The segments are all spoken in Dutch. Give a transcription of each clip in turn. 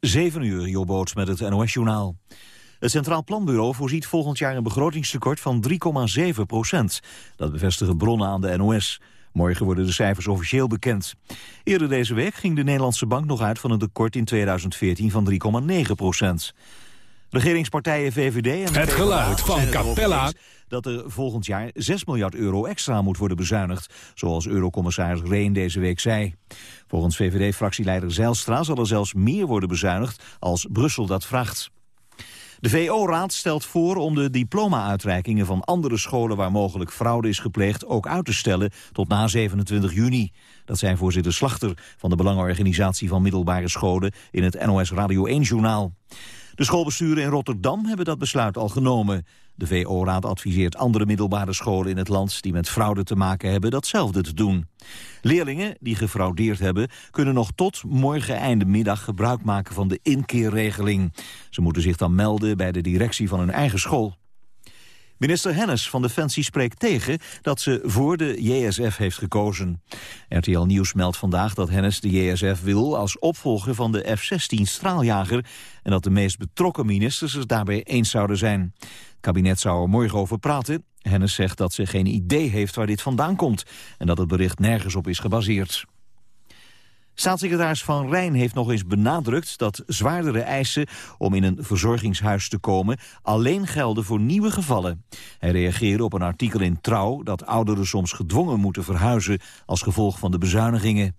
7 uur, Jobboots met het NOS-journaal. Het Centraal Planbureau voorziet volgend jaar een begrotingstekort van 3,7 procent. Dat bevestigen bronnen aan de NOS. Morgen worden de cijfers officieel bekend. Eerder deze week ging de Nederlandse Bank nog uit van een tekort in 2014 van 3,9 procent. Regeringspartijen VVD en... Het geluid van Capella dat er volgend jaar 6 miljard euro extra moet worden bezuinigd, zoals eurocommissaris Reen deze week zei. Volgens VVD-fractieleider Zijlstra zal er zelfs meer worden bezuinigd als Brussel dat vraagt. De VO-raad stelt voor om de diploma-uitreikingen van andere scholen waar mogelijk fraude is gepleegd ook uit te stellen tot na 27 juni. Dat zijn voorzitter Slachter van de Belangenorganisatie van Middelbare Scholen in het NOS Radio 1-journaal. De schoolbesturen in Rotterdam hebben dat besluit al genomen. De VO-raad adviseert andere middelbare scholen in het land... die met fraude te maken hebben datzelfde te doen. Leerlingen die gefraudeerd hebben... kunnen nog tot morgen einde middag gebruik maken van de inkeerregeling. Ze moeten zich dan melden bij de directie van hun eigen school. Minister Hennis van Defensie spreekt tegen dat ze voor de JSF heeft gekozen. RTL Nieuws meldt vandaag dat Hennis de JSF wil als opvolger van de F-16 straaljager... en dat de meest betrokken ministers het daarbij eens zouden zijn. Het kabinet zou er morgen over praten. Hennis zegt dat ze geen idee heeft waar dit vandaan komt... en dat het bericht nergens op is gebaseerd. Staatssecretaris Van Rijn heeft nog eens benadrukt dat zwaardere eisen om in een verzorgingshuis te komen alleen gelden voor nieuwe gevallen. Hij reageerde op een artikel in Trouw dat ouderen soms gedwongen moeten verhuizen als gevolg van de bezuinigingen.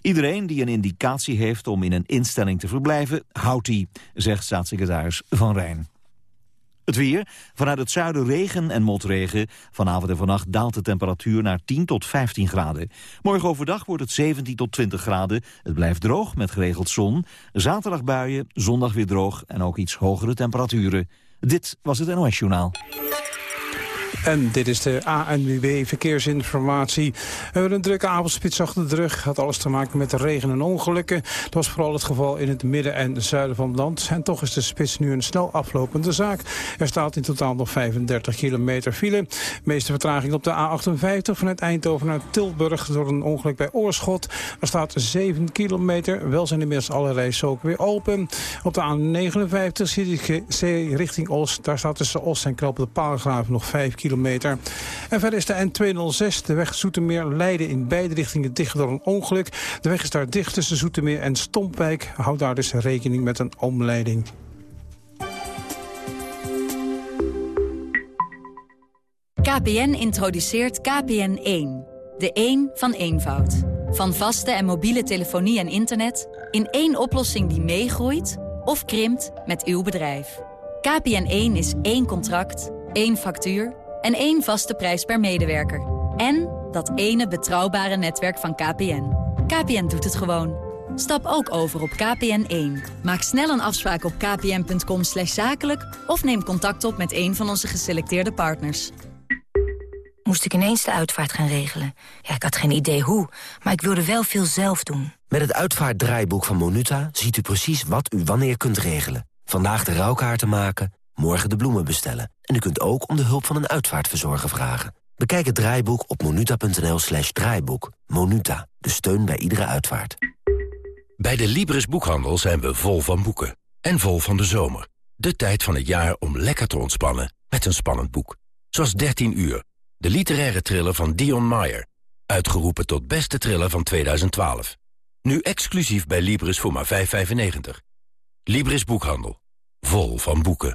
Iedereen die een indicatie heeft om in een instelling te verblijven, houdt die, zegt staatssecretaris Van Rijn. Het weer. Vanuit het zuiden regen en motregen. Vanavond en vannacht daalt de temperatuur naar 10 tot 15 graden. Morgen overdag wordt het 17 tot 20 graden. Het blijft droog met geregeld zon. Zaterdag buien, zondag weer droog en ook iets hogere temperaturen. Dit was het NOS Journaal. En dit is de ANWB Verkeersinformatie. We hebben een drukke avondspits achter de rug. Had alles te maken met regen en ongelukken. Dat was vooral het geval in het midden en zuiden van het land. En toch is de spits nu een snel aflopende zaak. Er staat in totaal nog 35 kilometer file. Meeste vertraging op de A58 vanuit Eindhoven naar Tilburg... door een ongeluk bij Oorschot. Er staat 7 kilometer. Wel zijn inmiddels alle rijstroken weer open. Op de A59 zit ik richting Oost. Daar staat tussen Oost en Knoop de Paalgraven nog 5 kilometer kilometer. En verder is de N206, de weg Zoetermeer, Leiden in beide richtingen dicht door een ongeluk. De weg is daar dicht tussen Zoetermeer en Stompwijk. Houd daar dus rekening met een omleiding. KPN introduceert KPN1. De 1 van eenvoud. Van vaste en mobiele telefonie en internet... in één oplossing die meegroeit of krimpt met uw bedrijf. KPN1 is één contract, één factuur en één vaste prijs per medewerker. En dat ene betrouwbare netwerk van KPN. KPN doet het gewoon. Stap ook over op KPN1. Maak snel een afspraak op kpn.com zakelijk... of neem contact op met een van onze geselecteerde partners. Moest ik ineens de uitvaart gaan regelen. Ja, ik had geen idee hoe, maar ik wilde wel veel zelf doen. Met het uitvaartdraaiboek van Monuta ziet u precies wat u wanneer kunt regelen. Vandaag de rouwkaarten maken morgen de bloemen bestellen. En u kunt ook om de hulp van een uitvaartverzorger vragen. Bekijk het draaiboek op monuta.nl slash draaiboek. Monuta, de steun bij iedere uitvaart. Bij de Libris Boekhandel zijn we vol van boeken. En vol van de zomer. De tijd van het jaar om lekker te ontspannen met een spannend boek. Zoals 13 uur, de literaire thriller van Dion Meyer. Uitgeroepen tot beste thriller van 2012. Nu exclusief bij Libris voor maar 5,95. Libris Boekhandel. Vol van boeken.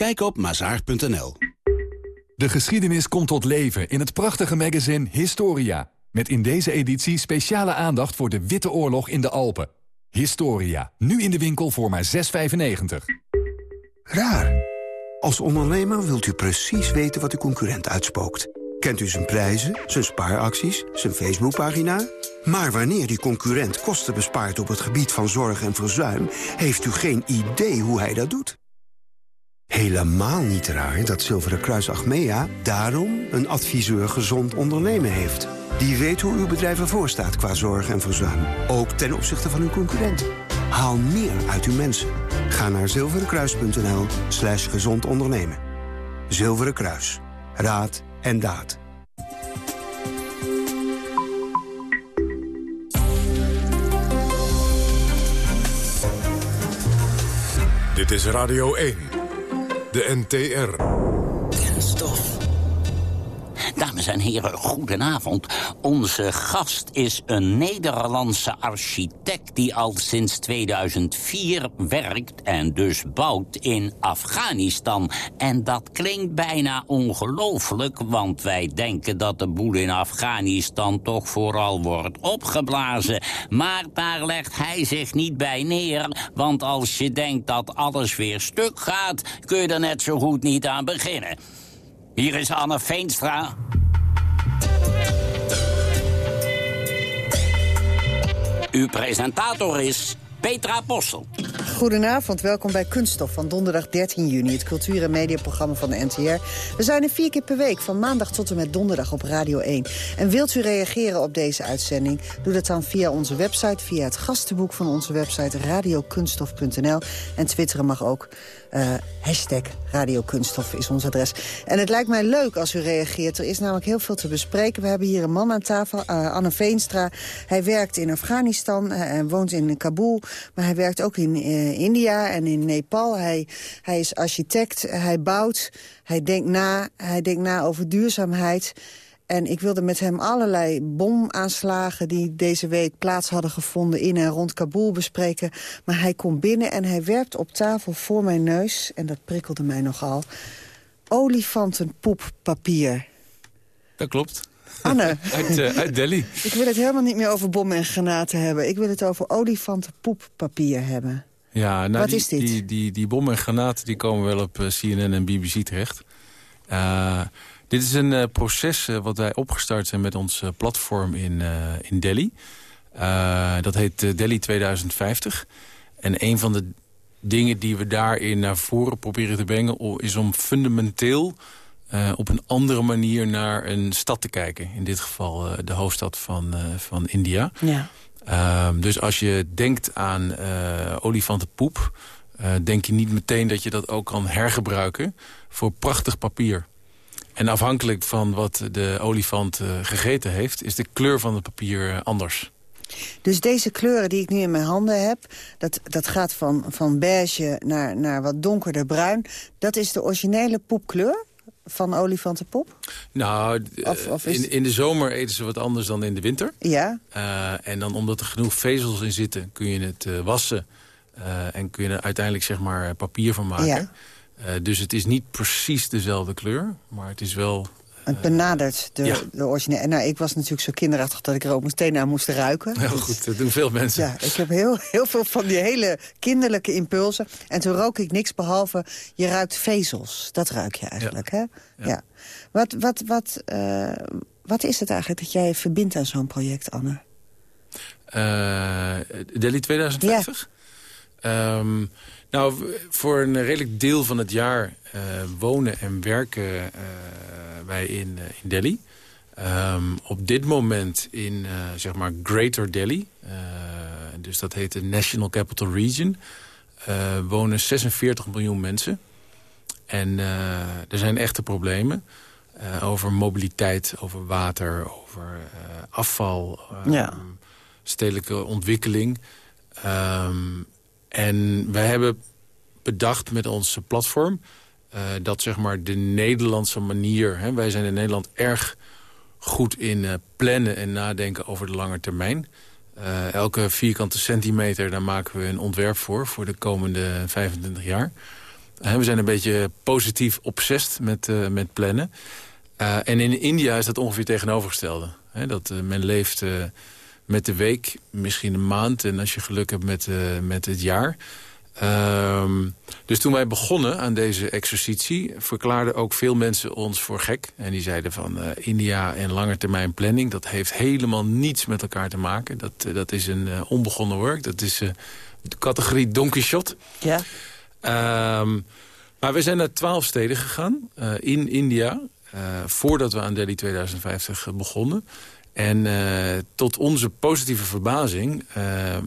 Kijk op mazaar.nl. De geschiedenis komt tot leven in het prachtige magazine Historia. Met in deze editie speciale aandacht voor de Witte Oorlog in de Alpen. Historia, nu in de winkel voor maar 6,95. Raar. Als ondernemer wilt u precies weten wat uw concurrent uitspookt. Kent u zijn prijzen, zijn spaaracties, zijn Facebookpagina... Maar wanneer die concurrent kosten bespaart op het gebied van zorg en verzuim... heeft u geen idee hoe hij dat doet. Helemaal niet raar dat Zilveren Kruis Achmea daarom een adviseur gezond ondernemen heeft. Die weet hoe uw bedrijf ervoor staat qua zorg en verzuim. Ook ten opzichte van uw concurrenten. Haal meer uit uw mensen. Ga naar zilverenkruis.nl slash gezond ondernemen. Zilveren Kruis. Raad en daad. Dit is Radio 1. De NTR. Dames en heren, goedenavond. Onze gast is een Nederlandse architect... die al sinds 2004 werkt en dus bouwt in Afghanistan. En dat klinkt bijna ongelooflijk... want wij denken dat de boel in Afghanistan toch vooral wordt opgeblazen. Maar daar legt hij zich niet bij neer... want als je denkt dat alles weer stuk gaat... kun je er net zo goed niet aan beginnen. Hier is Anne Veenstra. Uw presentator is Petra Possel. Goedenavond, welkom bij Kunststof van donderdag 13 juni... het cultuur- en mediaprogramma van de NTR. We zijn er vier keer per week, van maandag tot en met donderdag op Radio 1. En wilt u reageren op deze uitzending? Doe dat dan via onze website, via het gastenboek van onze website... radiokunststof.nl. En twitteren mag ook. Uh, hashtag Radio Kunststof is ons adres. En het lijkt mij leuk als u reageert. Er is namelijk heel veel te bespreken. We hebben hier een man aan tafel, uh, Anne Veenstra. Hij werkt in Afghanistan uh, en woont in Kabul. Maar hij werkt ook in India en in Nepal. Hij, hij is architect, hij bouwt, hij denkt na, hij denkt na over duurzaamheid... En ik wilde met hem allerlei bomaanslagen die deze week plaats hadden gevonden in en rond Kabul bespreken. Maar hij komt binnen en hij werpt op tafel voor mijn neus, en dat prikkelde mij nogal, olifantenpoeppapier. Dat klopt. Anne. uit, uh, uit Delhi. Ik wil het helemaal niet meer over bommen en granaten hebben. Ik wil het over olifantenpoeppapier hebben. Ja, nou, Wat die, is dit? Die, die, die bommen en granaten die komen wel op uh, CNN en BBC terecht. Uh, dit is een uh, proces uh, wat wij opgestart zijn met ons uh, platform in, in Delhi. dat heet Delhi 2050. En een van de dingen die we daarin naar voren proberen te brengen... is om fundamenteel op een andere manier naar een stad te kijken. In dit geval de hoofdstad van, van India. Ja. Ehm, dus als je denkt aan olifantenpoep... denk je niet meteen dat je dat ook kan hergebruiken voor prachtig papier. En afhankelijk van wat de olifant uh, gegeten heeft... is de kleur van het papier uh, anders. Dus deze kleuren die ik nu in mijn handen heb... dat, dat gaat van, van beige naar, naar wat donkerder bruin. Dat is de originele poepkleur van olifantenpop? Nou, of, of is... in, in de zomer eten ze wat anders dan in de winter. Ja. Uh, en dan omdat er genoeg vezels in zitten... kun je het wassen en kun je er uiteindelijk zeg maar, papier van maken... Ja. Uh, dus het is niet precies dezelfde kleur, maar het is wel... Uh, het benadert de, ja. de originele. Nou, ik was natuurlijk zo kinderachtig dat ik er ook meteen aan moest ruiken. Heel dus, goed, dat doen veel mensen. Ja, ik heb heel, heel veel van die hele kinderlijke impulsen. En toen rook ik niks behalve, je ruikt vezels. Dat ruik je eigenlijk, ja. hè? Ja. ja. Wat, wat, wat, uh, wat is het eigenlijk dat jij verbindt aan zo'n project, Anne? Delhi 2050? Ja. Um, nou, voor een redelijk deel van het jaar uh, wonen en werken uh, wij in, uh, in Delhi. Um, op dit moment in zeg maar Greater Delhi, dus dat heet de National Capital Region, wonen 46 miljoen mensen. En er zijn echte problemen over mobiliteit, over water, over afval, ja. stedelijke ontwikkeling. Um, en wij hebben bedacht met ons platform... Uh, dat zeg maar de Nederlandse manier... Hè, wij zijn in Nederland erg goed in uh, plannen en nadenken over de lange termijn. Uh, elke vierkante centimeter, daar maken we een ontwerp voor... voor de komende 25 jaar. we zijn een beetje positief obsessed met, met plannen. en in India is dat ongeveer tegenovergestelde. Hè, dat men leeft met de week, misschien een maand... en als je geluk hebt met, uh, met het jaar. Ehm, dus toen wij begonnen aan deze exercitie... verklaarden ook veel mensen ons voor gek. En die zeiden van uh, India en langetermijn planning... dat heeft helemaal niets met elkaar te maken. Dat, uh, dat is een uh, onbegonnen werk. Dat is de categorie Don Quixote. Ja. Um, maar we zijn naar twaalf steden gegaan in India... voordat we aan Delhi 2050 begonnen... En uh, tot onze positieve verbazing uh, uh,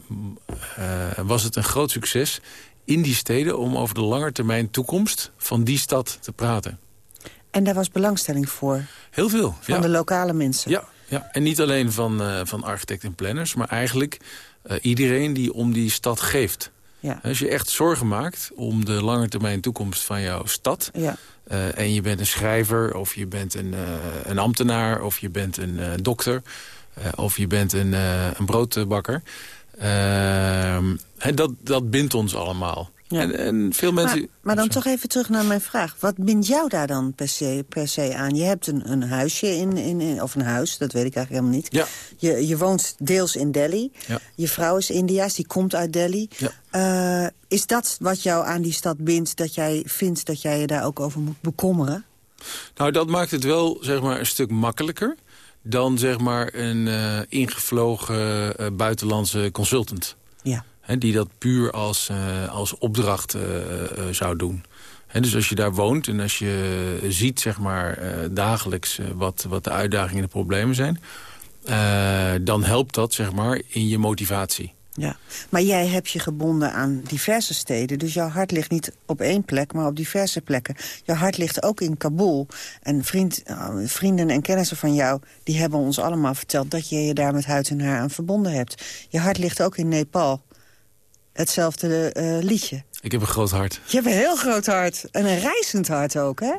was het een groot succes in die steden... om over de langetermijn toekomst van die stad te praten. En daar was belangstelling voor? Heel veel. Van ja. de lokale mensen? Ja, ja. en niet alleen van, van architecten en planners... maar eigenlijk iedereen die om die stad geeft. Ja. Als je echt zorgen maakt om de langetermijn toekomst van jouw stad... Ja. Uh, en je bent een schrijver, of je bent een, uh, een ambtenaar... of je bent een uh, dokter, of je bent een, een broodbakker. Ehm, dat, dat bindt ons allemaal. Ja. En, en, veel mensen... Maar, maar dan toch even terug naar mijn vraag. Wat bindt jou daar dan per se, per se aan? Je hebt een, een huisje, in, in, in, of een huis, dat weet ik eigenlijk helemaal niet. Ja. Je, je woont deels in Delhi. Ja. Je vrouw is Indiaas, die komt uit Delhi. Ja. Uh, is dat wat jou aan die stad bindt, dat jij vindt dat jij je daar ook over moet bekommeren? Nou, dat maakt het wel zeg maar, een stuk makkelijker dan zeg maar, een uh, ingevlogen uh, buitenlandse consultant. Ja. Die dat puur als, uh, als opdracht uh, uh, zou doen. Dus als je daar woont en als je ziet zeg maar, dagelijks wat, wat de uitdagingen en de problemen zijn... dan helpt dat zeg maar, in je motivatie. Ja, maar jij hebt je gebonden aan diverse steden. Dus jouw hart ligt niet op één plek, maar op diverse plekken. Jouw hart ligt ook in Kabul. En vriend, vrienden en kennissen van jou... die hebben ons allemaal verteld dat je je daar met huid en haar aan verbonden hebt. Je hart ligt ook in Nepal hetzelfde uh, liedje. Ik heb een groot hart. Je hebt een heel groot hart. En een reizend hart ook, hè?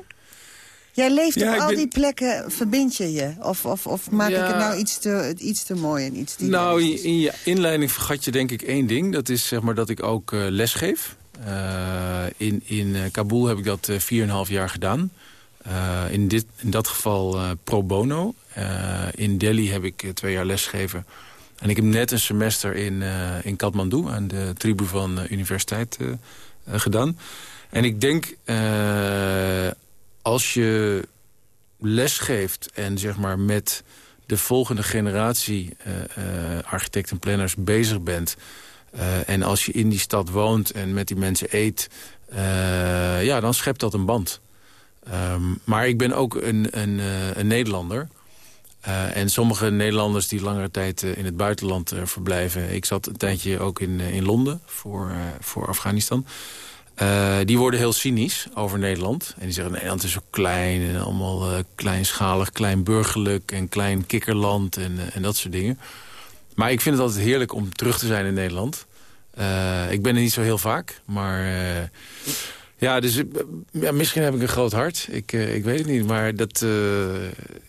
Jij leeft Ja, op al ben- die plekken, verbind je je? Of, of, of maak ik het nou iets te, iets te mooi en iets te... Nou, in, in je inleiding vergat je denk ik één ding. Dat is zeg maar, dat ik ook eh, les geef. Eh, in, in eh, Kabul heb ik dat eh 4,5 jaar gedaan. Eh, in, dit, in dat geval eh, pro bono. Eh, in Delhi heb ik eh, twee jaar lesgegeven. En ik heb net een semester in, eh, in Kathmandu... aan de tribu van de universiteit eh, eh, gedaan. En ik denk, eh, als je les geeft en zeg maar met de volgende generatie eh, eh, architecten en planners bezig bent... eh, en als je in die stad woont en met die mensen eet... eh, ja, dan schept dat een band. Ehm, maar ik ben ook een, een, eh, een Nederlander... Uh, en sommige Nederlanders die langere tijd uh, in het buitenland uh, verblijven... ik zat een tijdje ook in, in Londen voor, voor Afghanistan... die worden heel cynisch over Nederland. En die zeggen Nederland is zo klein en allemaal kleinschalig, klein burgerlijk... en klein kikkerland en, en dat soort dingen. Maar ik vind het altijd heerlijk om terug te zijn in Nederland. ik ben er niet zo heel vaak, maar... Ja, dus ja, misschien heb ik een groot hart. Ik, ik weet het niet, maar dat...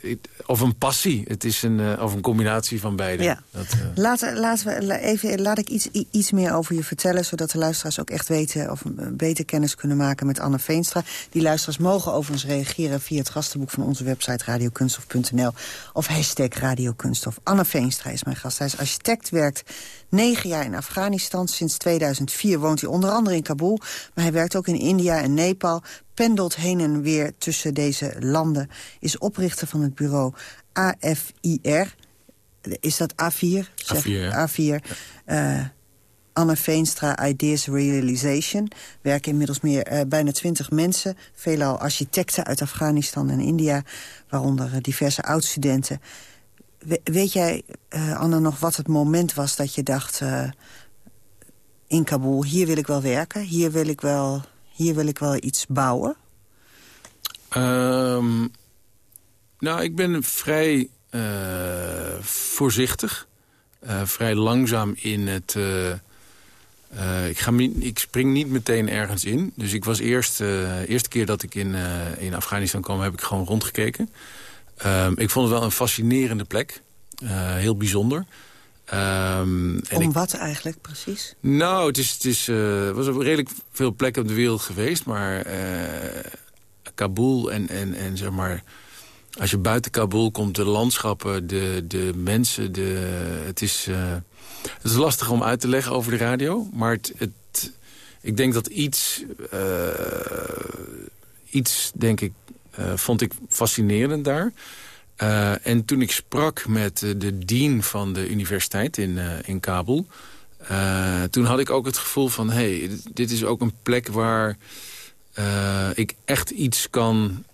Ik, of een passie. Het is een, uh, of een combinatie van beide. Ja. Dat, laten, laten we even, laat ik iets, iets meer over je vertellen... zodat de luisteraars ook echt weten... of beter kennis kunnen maken met Anne Veenstra. Die luisteraars mogen overigens reageren... via het gastenboek van onze website radiokunstof.nl... of hashtag radiokunstof. Anne Veenstra is mijn gast. Hij is architect, werkt negen jaar in Afghanistan. Sinds 2004 woont hij onder andere in Kabul. Maar hij werkt ook in India en Nepal. Pendelt heen en weer tussen deze landen. Is oprichter van het bureau AFIR. Is dat A4? Zeg, A4, ja. A4. Uh, Anne Veenstra Ideas Realization. Werken inmiddels meer, uh, bijna twintig mensen. Veelal architecten uit Afghanistan en India. Waaronder uh, diverse oud-studenten. We, weet jij, uh, Anne, nog wat het moment was dat je dacht... Uh, in Kabul, hier wil ik wel werken, hier wil ik wel, hier wil ik wel iets bouwen? Um, nou, ik ben vrij uh, voorzichtig. vrij langzaam in het... ik, ga, ik spring niet meteen ergens in. Dus ik was eerst... de eerste keer dat ik in, in Afghanistan kwam, heb ik gewoon rondgekeken. Um, ik vond het wel een fascinerende plek. Uh, heel bijzonder. Um, Om ik, wat eigenlijk precies? Nou, het is, het is, uh, was op redelijk veel plekken op de wereld geweest. Maar uh, Kabul en, en, en zeg maar... Als je buiten Kabul komt, de landschappen, de, de mensen... De, het, is, het is lastig om uit te leggen over de radio. Maar het, het, ik denk dat iets, iets denk ik, vond ik fascinerend daar. en toen ik sprak met de dean van de universiteit in, in Kabul... toen had ik ook het gevoel van... hé, hey, dit is ook een plek waar ik echt iets kan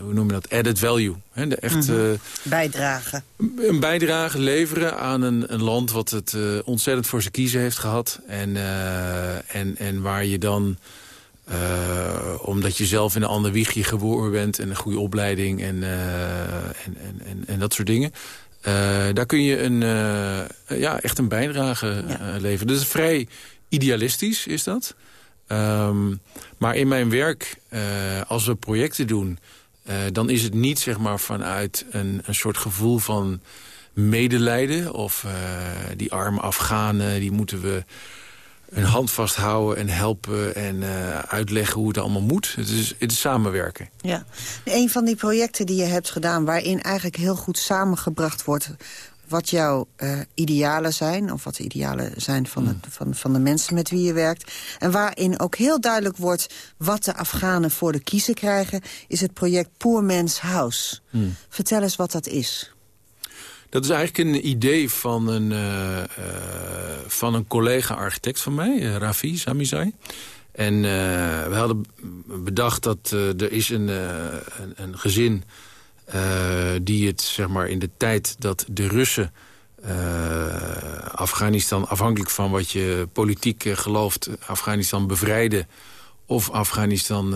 hoe noem je dat, added value. Hè? De echt, mm bijdrage. Een bijdrage leveren aan een, een land wat het ontzettend voor zijn kiezen heeft gehad. En, en, en waar je dan, omdat je zelf in een ander wiegje geboren bent... en een goede opleiding en, en, en, en, en, dat soort dingen... daar kun je een, ja, echt een bijdrage ja. leveren. Dus vrij idealistisch is dat. Um, maar in mijn werk, uh, als we projecten doen... Uh, dan is het niet zeg maar, vanuit een, een soort gevoel van medelijden... of uh, die arme Afghanen, die moeten we een hand vasthouden en helpen... en uitleggen hoe het allemaal moet. Het is, het is samenwerken. Ja. Een van die projecten die je hebt gedaan... waarin eigenlijk heel goed samengebracht wordt wat jouw uh, idealen zijn... of wat de idealen zijn van, de, mm. van, van de mensen met wie je werkt... en waarin ook heel duidelijk wordt wat de Afghanen voor de kiezen krijgen... is het project Poor Man's House. Mm. Vertel eens wat dat is. Dat is eigenlijk een idee van een, uh, uh, van een collega-architect van mij, Rafi Samizai. En we hadden bedacht dat er is een, een, een gezin die het zeg maar, in de tijd dat de Russen uh, Afghanistan, afhankelijk van wat je politiek uh, gelooft, Afghanistan bevrijden of Afghanistan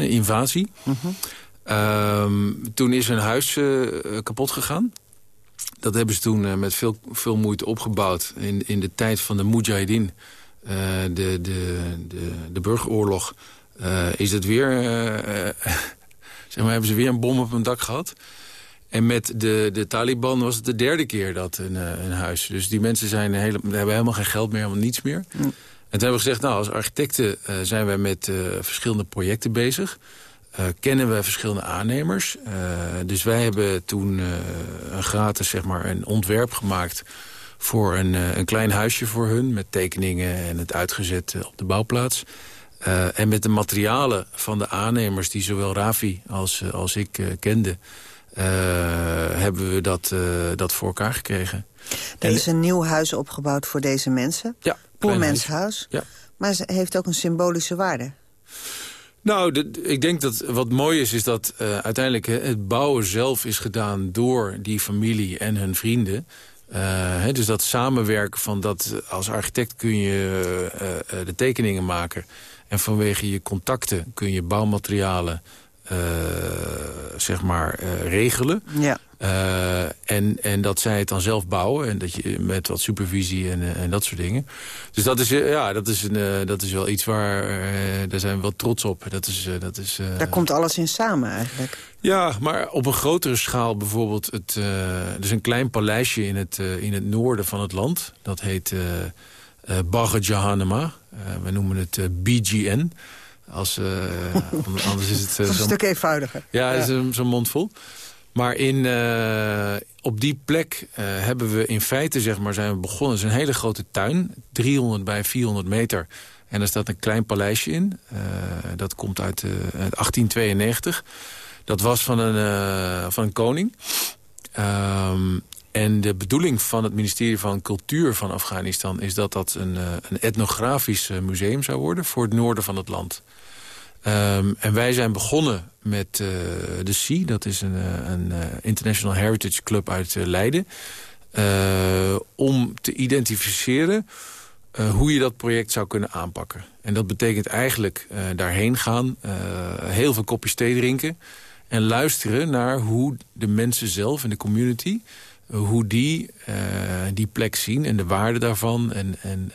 invasie. Mm -hmm. toen is hun huis kapot gegaan. Dat hebben ze toen met veel, veel moeite opgebouwd in, in de tijd van de Mujahideen. de, de, de, de burgeroorlog is het weer Zeg maar, hebben ze weer een bom op hun dak gehad. En met de, de Taliban was het de derde keer dat een, eh, een huis. Dus die mensen zijn hele, hebben helemaal geen geld meer, helemaal niets meer. En toen hebben we gezegd, nou, als architecten uh, zijn wij met uh, verschillende projecten bezig. Uh, kennen we verschillende aannemers. dus wij hebben toen een gratis zeg maar, een ontwerp gemaakt voor een, een klein huisje voor hun... met tekeningen en het uitgezet op de bouwplaats. En met de materialen van de aannemers die zowel Rafi als, als ik kende... hebben we dat, dat voor elkaar gekregen. Er is een nieuw huis opgebouwd voor deze mensen. Ja. Poormenshuis. Ja. Maar het heeft ook een symbolische waarde. Nou, ik denk dat wat mooi is, is dat uiteindelijk het bouwen zelf is gedaan door die familie en hun vrienden. Uh, dus dat samenwerken van dat als architect kun je uh, de tekeningen maken. En vanwege je contacten kun je bouwmaterialen zeg maar, regelen. Ja. Uh, en, en dat zij het dan zelf bouwen. En dat je met wat supervisie en, en dat soort dingen. Dus dat is, ja, dat is, een, dat is wel iets waar... daar zijn we wel trots op. Dat is, dat is, daar komt alles in samen eigenlijk. Ja, maar op een grotere schaal bijvoorbeeld... Het, er is een klein paleisje in het, in het noorden van het land. Dat heet uh, Bagger Jahanema. Uh, we noemen het uh, BGN. Als, anders is het... een stuk eenvoudiger. Ja, ja. is zo'n mond vol. Maar in, op die plek hebben we in feite, zeg maar, zijn we begonnen. Het is een hele grote tuin, 300 bij 400 meter. En er staat een klein paleisje in. dat komt uit 1892. Dat was van een, van een koning. Um, en de bedoeling van het ministerie van Cultuur van Afghanistan... is dat dat een, eh, een etnografisch eh, museum zou worden voor het noorden van het land. Um, en wij zijn begonnen met uh, de C, dat is een, een International Heritage Club uit Leiden... Om te identificeren hoe je dat project zou kunnen aanpakken. En dat betekent eigenlijk daarheen gaan, heel veel kopjes thee drinken... en luisteren naar hoe de mensen zelf in de community hoe die die plek zien en de waarde daarvan. En, en,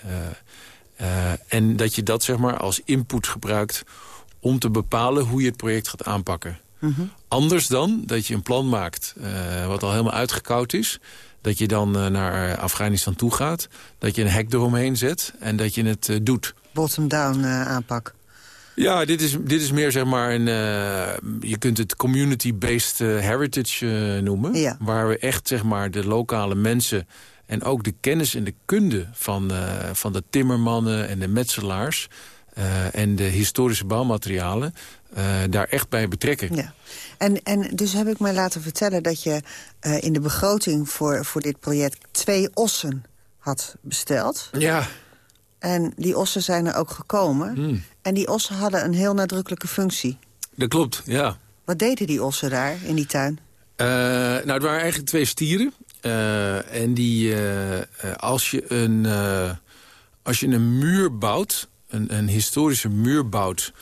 en dat je dat zeg maar als input gebruikt om te bepalen hoe je het project gaat aanpakken. -hmm. Anders dan dat je een plan maakt wat al helemaal uitgekoud is. Dat je dan naar Afghanistan toe gaat. Dat je een hek eromheen zet en dat je het doet. Bottom-down aanpak. Ja, dit is, dit is meer zeg maar een... Je kunt het community-based heritage noemen. Ja. Waar we echt zeg maar de lokale mensen En ook de kennis en de kunde van, van de timmermannen en de metselaars... en de historische bouwmaterialen daar echt bij betrekken. Ja. En, en dus heb ik mij laten vertellen dat je in de begroting voor, voor dit project... twee ossen had besteld. Ja. En die ossen zijn er ook gekomen. Hmm. En die ossen hadden een heel nadrukkelijke functie. Dat klopt, ja. Wat deden die ossen daar in die tuin? Nou, het waren eigenlijk twee stieren. En die, als, je een, als je een muur bouwt, een, een historische muur bouwt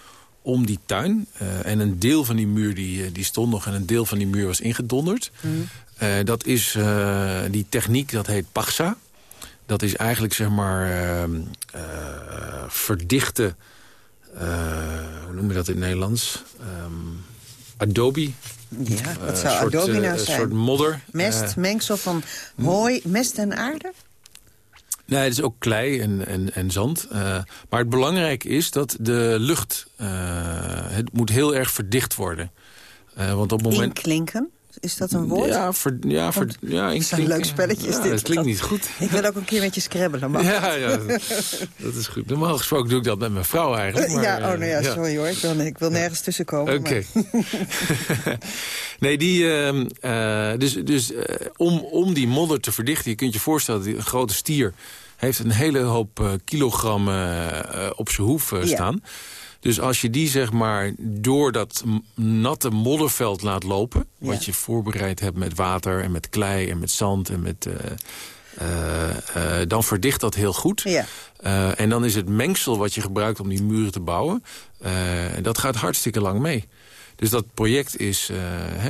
om die tuin... en een deel van die muur die, die stond nog en een deel van die muur was ingedonderd... Hmm. dat is die techniek, dat heet Paxa. Dat is eigenlijk, zeg maar, verdichte... hoe noem je dat in het Nederlands? Um, Adobe. Ja, wat zou soort, Adobe nou Een zijn? soort modder. Mest, Uh, mengsel van hooi, mest en aarde? Nee, het is ook klei en, en, en zand. Uh, maar het belangrijke is dat de lucht... Uh, het moet heel erg verdicht worden. Uh, want op het moment... Inklinken? Is dat een woord? Ja, ver, ja, ver, ja een leuk spelletje. Is ja, dit. dat klinkt niet goed. Ik wil ook een keer met je scrabbelen. Maar... Ja, ja, dat is goed. Normaal gesproken doe ik dat met mijn vrouw eigenlijk. Maar, ja, oh, nou ja, sorry hoor. Ik wil, ik wil nergens tussenkomen. Oké. Nee, die, uh, dus, dus uh, om, om die modder te verdichten... je kunt je voorstellen, dat een grote stier... heeft een hele hoop kilogram op zijn hoef staan... Ja. Dus als je die zeg maar door dat natte modderveld laat lopen... Ja. wat je voorbereid hebt met water en met klei en met zand en met... Uh, uh, uh, dan verdicht dat heel goed. Ja. en dan is het mengsel wat je gebruikt om die muren te bouwen... dat gaat hartstikke lang mee. Dus dat project is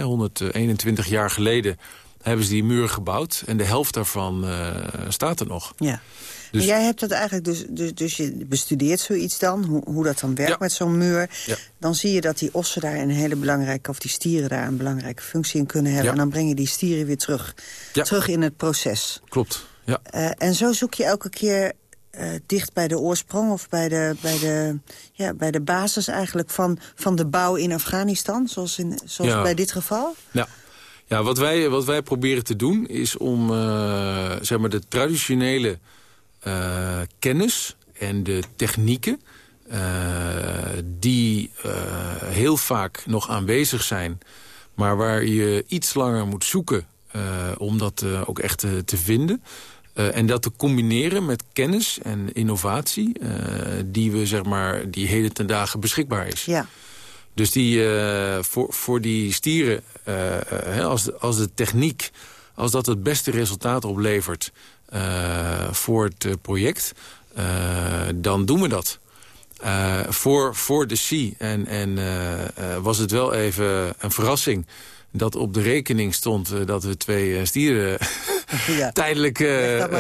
121 jaar geleden hebben ze die muur gebouwd. En de helft daarvan staat er nog. Ja. Dus... Jij hebt dat eigenlijk, dus, dus, dus je bestudeert zoiets dan, hoe, hoe dat dan werkt ja. met zo'n muur. Ja. Dan zie je dat die ossen daar een hele belangrijke, of die stieren daar een belangrijke functie in kunnen hebben. Ja. En dan breng je die stieren weer terug, terug in het proces. Klopt, ja. Uh, en zo zoek je elke keer uh, dicht bij de oorsprong of bij de, bij de, ja, bij de basis eigenlijk van, van de bouw in Afghanistan, zoals, in, zoals bij dit geval? Ja. Ja, wat wij, wat wij proberen te doen is om uh, zeg maar de traditionele kennis en de technieken... Uh, die heel vaak nog aanwezig zijn... maar waar je iets langer moet zoeken om dat ook echt te, vinden... en dat te combineren met kennis en innovatie... die, we, zeg maar, die heden ten dagen beschikbaar is. Ja. Dus die, uh, voor, voor die stieren, als, de, als de techniek... als dat het beste resultaat oplevert voor het project... dan doen we dat. voor, voor de C en, en was het wel even een verrassing... dat op de rekening stond dat we twee stieren ja. tijdelijk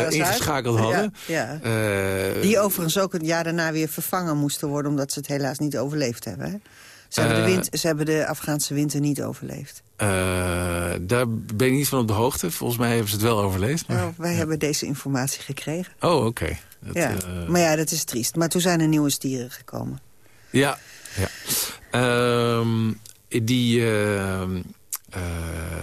ingeschakeld hadden. Ja, ja. Die overigens ook het jaar daarna weer vervangen moesten worden... omdat ze het helaas niet overleefd hebben, hè? Ze hebben, de wind, ze hebben de Afghaanse winter niet overleefd. Uh, daar ben ik niet van op de hoogte. Volgens mij hebben ze het wel overleefd. Maar... Nou, wij ja. hebben deze informatie gekregen. Oh, oké. Okay. Ja. Uh... Maar ja, dat is triest. Maar toen zijn er nieuwe stieren gekomen. Ja. ja. Uh, die... Uh,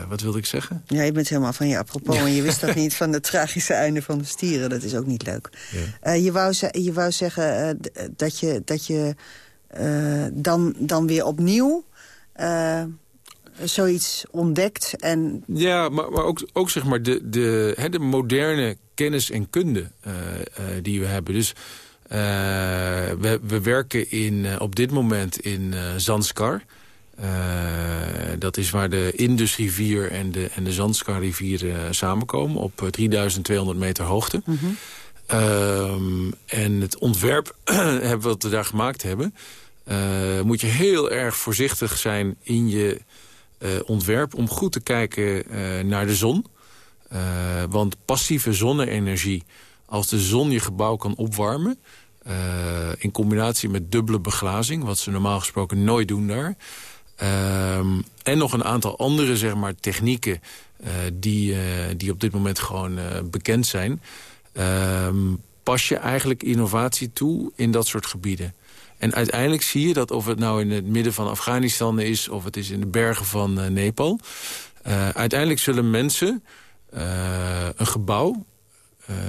wat wilde ik zeggen? Ja, je bent helemaal van je apropos. En je wist dat niet van het tragische einde van de stieren. Dat is ook niet leuk. Ja. je, wou je wou zeggen dat je... Dat je dan, dan weer opnieuw zoiets ontdekt. En... Ja, maar, maar ook, ook zeg maar de, de, hè, de moderne kennis en kunde uh, die we hebben. Dus we, we werken in, op dit moment in Zanskar. dat is waar de Indusrivier en de, en de Zanskar-rivier samenkomen... op 3200 meter hoogte. Mm -hmm. Um, en het ontwerp hebben wat we daar gemaakt hebben... Uh, moet je heel erg voorzichtig zijn in je ontwerp... om goed te kijken uh, naar de zon. want passieve zonne-energie, als de zon je gebouw kan opwarmen... in combinatie met dubbele beglazing... wat ze normaal gesproken nooit doen daar... En nog een aantal andere zeg maar, technieken die, die op dit moment gewoon bekend zijn... Pas je eigenlijk innovatie toe in dat soort gebieden. En uiteindelijk zie je dat of het nou in het midden van Afghanistan is... of het is in de bergen van uh, Nepal... Uh, uiteindelijk zullen mensen uh, een gebouw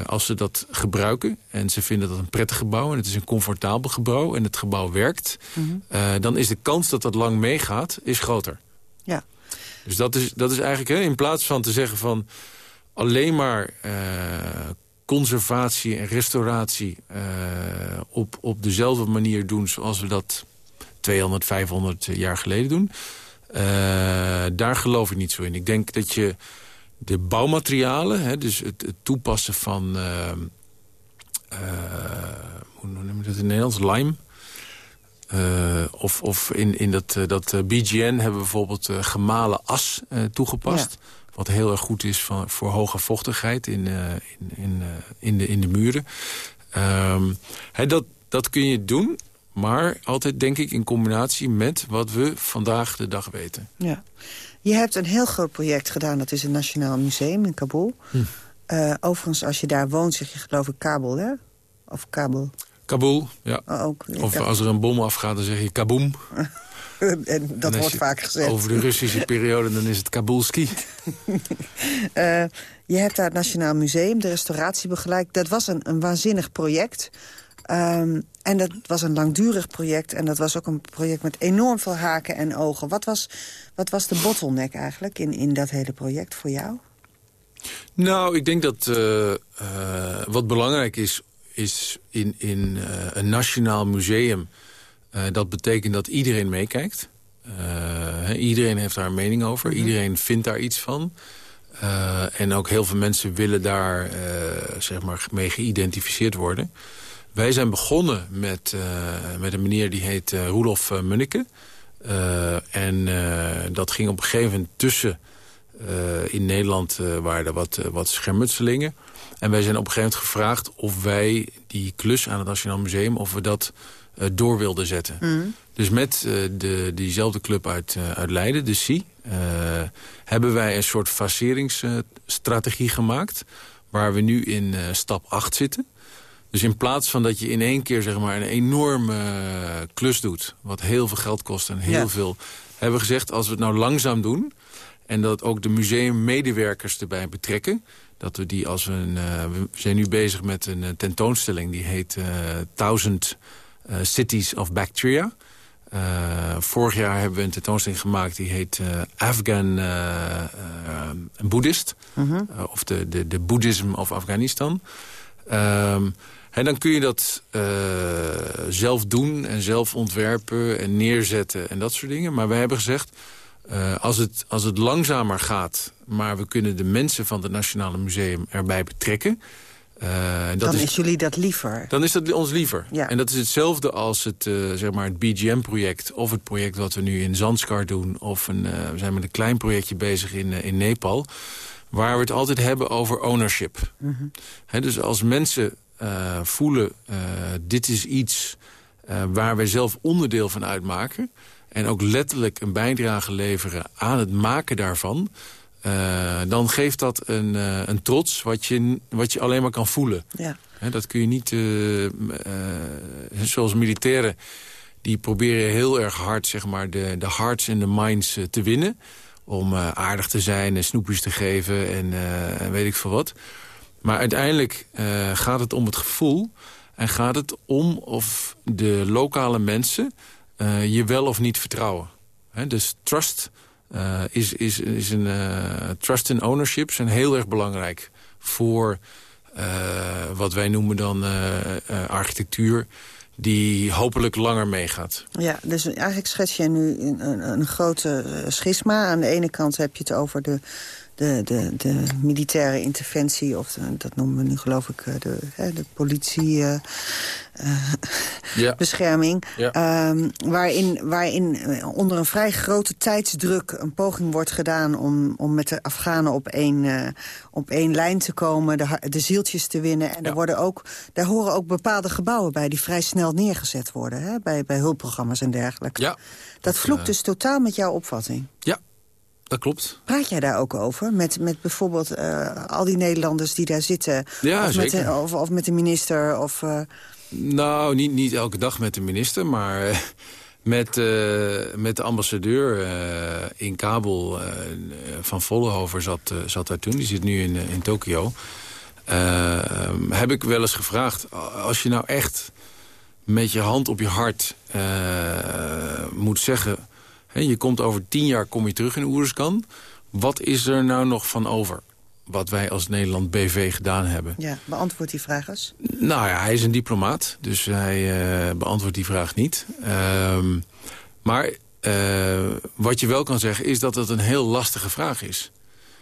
als ze dat gebruiken en ze vinden dat een prettig gebouw... en het is een comfortabel gebouw en het gebouw werkt... Mhm. dan is de kans dat dat lang meegaat, is groter. Ja. Dus dat is, dat is eigenlijk, hè, in plaats van te zeggen van... alleen maar conservatie en restauratie op, op dezelfde manier doen... zoals we dat 200, 500 jaar geleden doen... daar geloof ik niet zo in. Ik denk dat je de bouwmaterialen, hè, dus het, toepassen van... Uh, hoe noem je dat in Nederlands? Lime. Of, of in, in dat, dat BGN hebben we bijvoorbeeld gemalen as toegepast. Wat heel erg goed is van, voor hoge vochtigheid in, in, in, in, de, in de muren. Um, hè, dat, dat kun je doen, maar altijd denk ik in combinatie met wat we vandaag de dag weten. Ja. Je hebt een heel groot project gedaan, dat is het Nationaal Museum in Kabul. Hm. Uh, overigens, als je daar woont, zeg je geloof ik Kabul, hè? Of Kabul? Kabul, ja. Oh, ook, of als er een bom afgaat, dan zeg je kaboom. en dat wordt vaak gezegd. Over de Russische periode, dan is het Kabulski. uh, je hebt daar het Nationaal Museum, de restauratie begeleid. Dat was een, een waanzinnig project. Um, en dat was een langdurig project. En dat was ook een project met enorm veel haken en ogen. Wat was, wat was de bottleneck eigenlijk in, in dat hele project voor jou? Nou, ik denk dat uh, uh, wat belangrijk is... is in, in uh, een nationaal museum... dat betekent dat iedereen meekijkt. iedereen heeft daar een mening over. Mm -hmm. Iedereen vindt daar iets van. en ook heel veel mensen willen daar zeg maar mee geïdentificeerd worden... Wij zijn begonnen met, uh, met een meneer die heet Roelof Munneke. en dat ging op een gegeven moment tussen... in Nederland waren er wat, wat schermutselingen. En wij zijn op een gegeven moment gevraagd of wij die klus aan het Nationaal Museum... of we dat door wilden zetten. Mm. Dus met de, diezelfde club uit, uit Leiden, de SI... hebben wij een soort faceringsstrategie gemaakt... waar we nu in stap 8 zitten... Dus in plaats van dat je in één keer zeg maar, een enorme klus doet... wat heel veel geld kost en heel ja. veel... hebben we gezegd, als we het nou langzaam doen... en dat ook de museummedewerkers erbij betrekken... dat we die als een... Uh, we zijn nu bezig met een tentoonstelling... die heet uh, Thousand Cities of Bacteria... vorig jaar hebben we een tentoonstelling gemaakt... die heet Afghan Boeddhist. -huh. of de, de, de Boeddhism of Afghanistan... En dan kun je dat uh, zelf doen en zelf ontwerpen en neerzetten en dat soort dingen. Maar wij hebben gezegd, uh, als, het, als het langzamer gaat... maar we kunnen de mensen van het Nationale Museum erbij betrekken... Uh, dat dan is, is, jullie dat liever? Dan is dat ons liever. Ja. En dat is hetzelfde als het, zeg maar het BGM-project... of het project wat we nu in Zanskar doen... of een, we zijn met een klein projectje bezig in, in Nepal... waar we het altijd hebben over ownership. Mm -hmm. He, dus als mensen voelen... Dit is iets waar wij zelf onderdeel van uitmaken... en ook letterlijk een bijdrage leveren aan het maken daarvan... dan geeft dat een, een trots wat je, wat je alleen maar kan voelen. Ja. He, dat kun je niet... zoals militairen, die proberen heel erg hard zeg maar, de, de hearts en de minds te winnen... om aardig te zijn en snoepjes te geven en, en weet ik veel wat... Maar uiteindelijk gaat het om het gevoel... en gaat het om of de lokale mensen je wel of niet vertrouwen. He, dus trust uh, is, is, is een... trust en ownership zijn heel erg belangrijk... voor wat wij noemen dan architectuur die hopelijk langer meegaat. Ja, dus eigenlijk schets je nu een, een grote schisma. Aan de ene kant heb je het over de de, de, de militaire interventie, of de, dat noemen we nu geloof ik de, de politie... Uh, ja. bescherming. Ja. Um, waarin, waarin onder een vrij grote tijdsdruk een poging wordt gedaan... om, om met de Afghanen op één, uh, op één lijn te komen, de, de zieltjes te winnen. En ja. er worden ook, daar horen ook bepaalde gebouwen bij... die vrij snel neergezet worden, hè? Bij, bij hulpprogramma's en dergelijke. Ja. Dat vloekt dus totaal met jouw opvatting. Ja, dat klopt. Praat jij daar ook over? Met, met bijvoorbeeld uh, al die Nederlanders die daar zitten? Ja, of zeker. Met de, of, of met de minister? Of, uh... Nou, niet, niet elke dag met de minister, maar uh, met, met de ambassadeur in Kabul van Vollenhover zat, zat daar toen. Die zit nu in, in Tokio. Heb ik wel eens gevraagd, als je nou echt met je hand op je hart moet zeggen... Hè, je komt over tien jaar kom je terug in Oeriskan... wat is er nou nog van over? wat wij als Nederland BV gedaan hebben. Ja, beantwoord die vraag eens. Nou ja, hij is een diplomaat, dus hij uh, beantwoordt die vraag niet. Um, maar uh, wat je wel kan zeggen is dat het een heel lastige vraag is.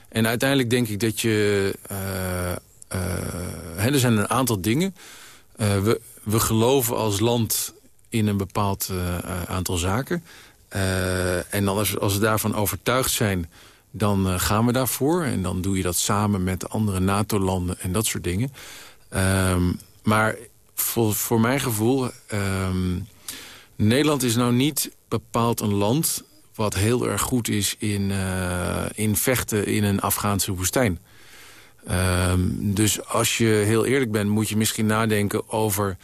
En uiteindelijk denk ik dat je... Uh, er zijn een aantal dingen. we, we geloven als land in een bepaald aantal zaken. En dan als, als we daarvan overtuigd zijn dan uh, gaan we daarvoor. En dan doe je dat samen met andere NATO-landen en dat soort dingen. Um, maar voor, voor mijn gevoel... Um, Nederland is nou niet bepaald een land... wat heel erg goed is in, uh, in vechten in een Afghaanse woestijn. Um, dus als je heel eerlijk bent, moet je misschien nadenken over...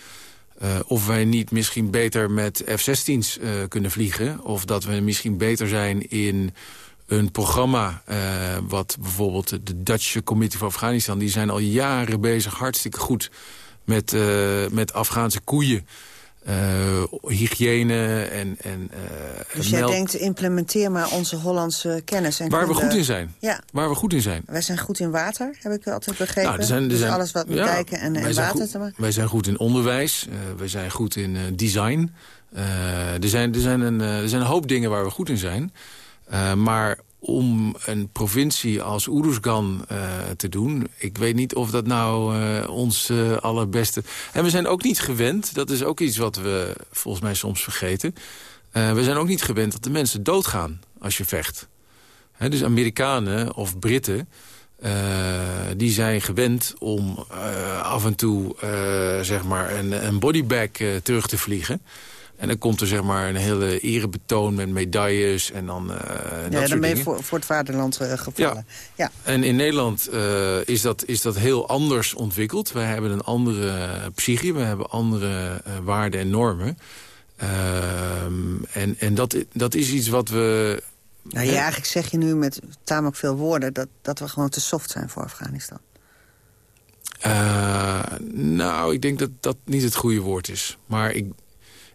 Uh, of wij niet misschien beter met F-16's uh, kunnen vliegen. Of dat we misschien beter zijn in een programma, uh, wat bijvoorbeeld de Dutch Committee voor Afghanistan... die zijn al jaren bezig, hartstikke goed, met, met Afghaanse koeien. Uh, hygiëne en, en Dus jij denkt, implementeer maar onze Hollandse kennis. En waar we goed in zijn. Ja. Waar we goed in zijn. Wij zijn goed in water, heb ik altijd begrepen. Nou, er zijn, er dus zijn, alles wat met ja, kijken en, en water goed, te maken. Wij zijn goed in onderwijs, uh, wij zijn goed in design. Er, zijn, er, zijn een, er zijn een hoop dingen waar we goed in zijn. maar om een provincie als Uruzgan uh, te doen. Ik weet niet of dat nou uh, ons uh, allerbeste... En we zijn ook niet gewend, dat is ook iets wat we volgens mij soms vergeten... we zijn ook niet gewend dat de mensen doodgaan als je vecht. Dus Amerikanen of Britten... die zijn gewend om af en toe zeg maar een, een bodybag terug te vliegen... En dan komt er zeg maar een hele erebetoon met medailles en dan uh, Ja, dan ben je voor, voor, het vaderland uh, gevallen. Ja. ja. En in Nederland uh, is, dat, is dat heel anders ontwikkeld. Wij hebben een andere psyche, we hebben andere waarden en normen. Ehm, en en dat, dat is iets wat we... Nou ja, eigenlijk zeg je nu met tamelijk veel woorden... dat, dat we gewoon te soft zijn voor Afghanistan. nou, ik denk dat dat niet het goede woord is. Maar ik,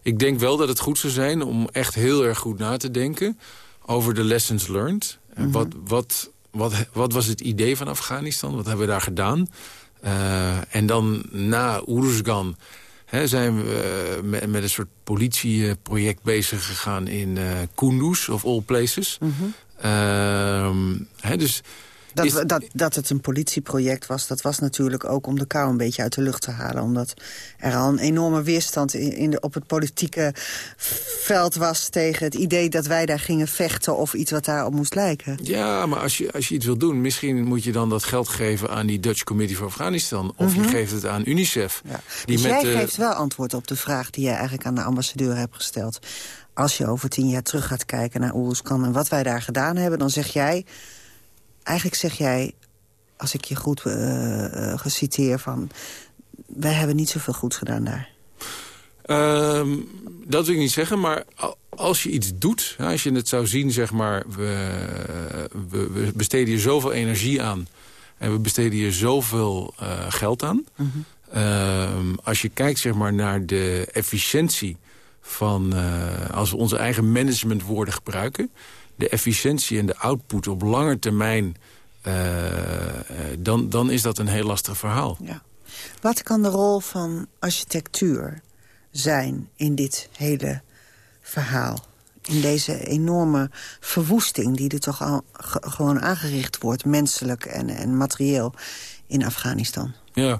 ik denk wel dat het goed zou zijn om echt heel erg goed na te denken... over de lessons learned. Mm -hmm. wat, wat, wat, wat was het idee van Afghanistan? Wat hebben we daar gedaan? Uh, en dan na Uruzgan hè, zijn we uh, met, met, een soort politieproject bezig gegaan in uh, Kunduz, of all places. Mm -hmm. hè, dus... Dat, is, dat, dat het een politieproject was, dat was natuurlijk ook om de kou een beetje uit de lucht te halen. Omdat er al een enorme weerstand in, in de, op het politieke veld was tegen het idee dat wij daar gingen vechten of iets wat daarop moest lijken. Ja, maar als je, als je iets wil doen, misschien moet je dan dat geld geven aan die Dutch Committee voor Afghanistan. Of mm -hmm. je geeft het aan UNICEF. Ja. Die dus met, jij geeft wel antwoord op de vraag die jij eigenlijk aan de ambassadeur hebt gesteld. Als je over tien jaar terug gaat kijken naar Oeruzkan en wat wij daar gedaan hebben, dan zeg jij eigenlijk zeg jij, als ik je goed uh, uh, geciteer... van wij hebben niet zoveel goeds gedaan daar. Um, dat wil ik niet zeggen, maar als je iets doet... als je het zou zien, zeg maar... we, we, we besteden hier zoveel energie aan... en we besteden hier zoveel uh, geld aan... Mm -hmm. um, als je kijkt zeg maar, naar de efficiëntie van... als we onze eigen managementwoorden gebruiken de efficiëntie en de output op lange termijn... Uh, dan, dan is dat een heel lastig verhaal. Ja. Wat kan de rol van architectuur zijn in dit hele verhaal? In deze enorme verwoesting die er toch al gewoon aangericht wordt... menselijk en, en materieel in Afghanistan? Ja,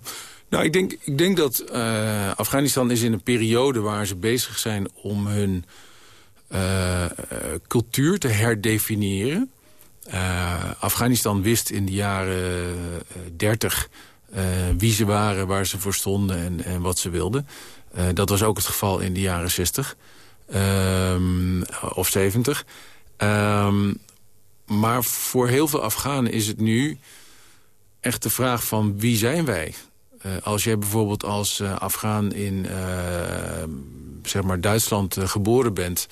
nou, ik denk, ik denk dat uh, Afghanistan is in een periode waar ze bezig zijn om hun uh, cultuur te herdefiniëren. Uh, Afghanistan wist in de jaren dertig wie ze waren, waar ze voor stonden en, en wat ze wilden. dat was ook het geval in de jaren zestig um, of zeventig. Um, maar voor heel veel Afghanen is het nu echt de vraag van wie zijn wij? Als jij bijvoorbeeld als Afghaan in zeg maar Duitsland geboren bent...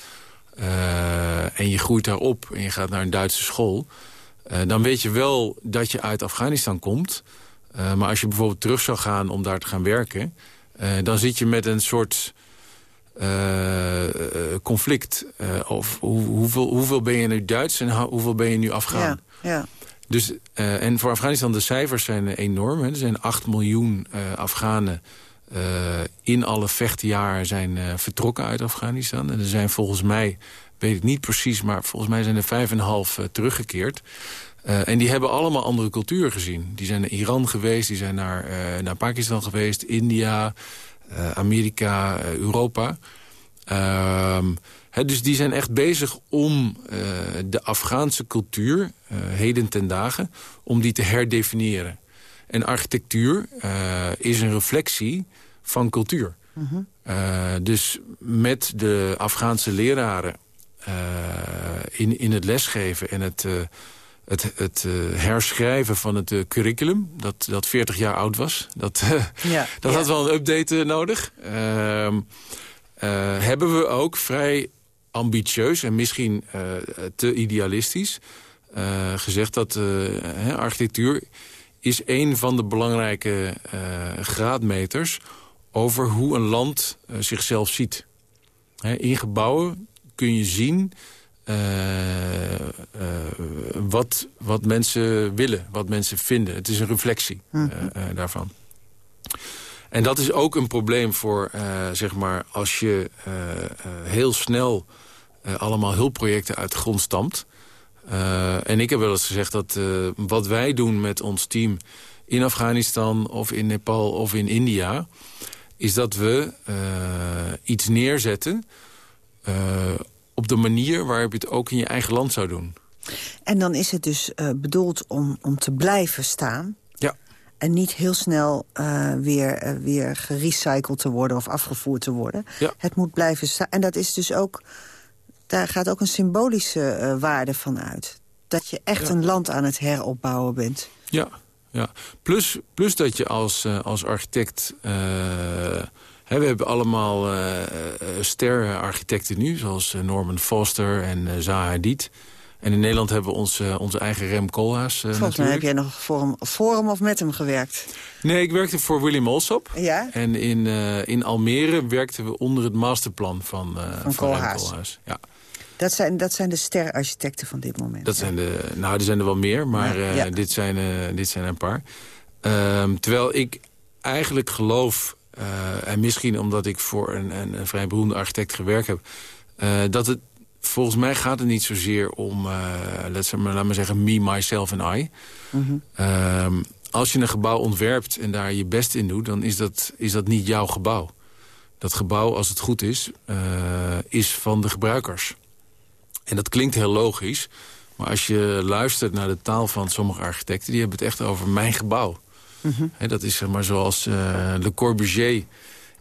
Uh, en je groeit daar op en je gaat naar een Duitse school... Uh, dan weet je wel dat je uit Afghanistan komt... maar als je bijvoorbeeld terug zou gaan om daar te gaan werken... dan zit je met een soort conflict. of hoe, hoeveel, hoeveel ben je nu Duits en hoeveel ben je nu Afghaan? Ja, ja. Dus, en voor Afghanistan, de cijfers zijn enorm. Hè. Er zijn 8 miljoen Afghanen in alle vechtjaren zijn vertrokken uit Afghanistan. En er zijn volgens mij weet ik niet precies, maar volgens mij zijn er vijf en een half eh, teruggekeerd. En die hebben allemaal andere cultuur gezien. Die zijn naar Iran geweest, die zijn naar, naar Pakistan geweest, India, Amerika, Europa. Ehm, dus die zijn echt bezig om de Afghaanse cultuur, heden ten dagen, om die te herdefiniëren. En architectuur is een reflectie van cultuur. Mm -hmm. dus met de Afghaanse leraren uh, in, in het lesgeven en het, uh, het, het uh, herschrijven van het curriculum... Dat, dat 40 jaar oud was. Dat, ja, dat ja. had wel een update nodig. Ehm, hebben we ook vrij ambitieus en misschien te idealistisch... gezegd dat architectuur is een van de belangrijke graadmeters... over hoe een land zichzelf ziet. in gebouwen kun je zien uh, uh, wat, wat mensen willen, wat mensen vinden. Het is een reflectie uh, daarvan. En dat is ook een probleem voor, zeg maar, als je heel snel allemaal hulpprojecten uit de grond stamt. en ik heb wel eens gezegd dat wat wij doen met ons team in Afghanistan of in Nepal of in India... is dat we iets neerzetten uh, op de manier waarop je het ook in je eigen land zou doen. En dan is het dus uh, bedoeld om, om te blijven staan. Ja. En niet heel snel weer, weer gerecycled te worden of afgevoerd te worden. Ja. Het moet blijven staan. En dat is dus ook, daar gaat ook een symbolische waarde van uit. Dat je echt Ja. een land aan het heropbouwen bent. Ja, ja. Plus, plus dat je als, uh, als architect... Uh, hè, we hebben allemaal uh, sterarchitecten nu, zoals Norman Foster en Zaha Hadid. En in Nederland hebben we onze, onze eigen Rem Koolhaas Volgens mij heb jij nog voor hem, voor hem of met hem gewerkt. Nee, ik werkte voor William Alsop. Ja? En in, uh, in Almere werkten we onder het masterplan van, uh, van, van Rem. Koolhaas. Ja. Dat zijn, dat zijn de sterarchitecten van dit moment. Dat zijn de, nou, er zijn er wel meer, maar Ja, uh, ja. dit, zijn, uh, dit zijn een paar. Um, terwijl ik eigenlijk geloof, uh, en misschien omdat ik voor een, een, een vrij beroemde architect gewerkt heb... Dat het, volgens mij gaat het niet zozeer om, laat, maar, zeggen, me, myself en I. Mm -hmm. um, als je een gebouw ontwerpt en daar je best in doet... dan is dat, is dat niet jouw gebouw. Dat gebouw, als het goed is, is van de gebruikers. En dat klinkt heel logisch. Maar als je luistert naar de taal van sommige architecten... die hebben het echt over mijn gebouw. Mm -hmm. He, dat is zeg maar zoals uh, Le Corbusier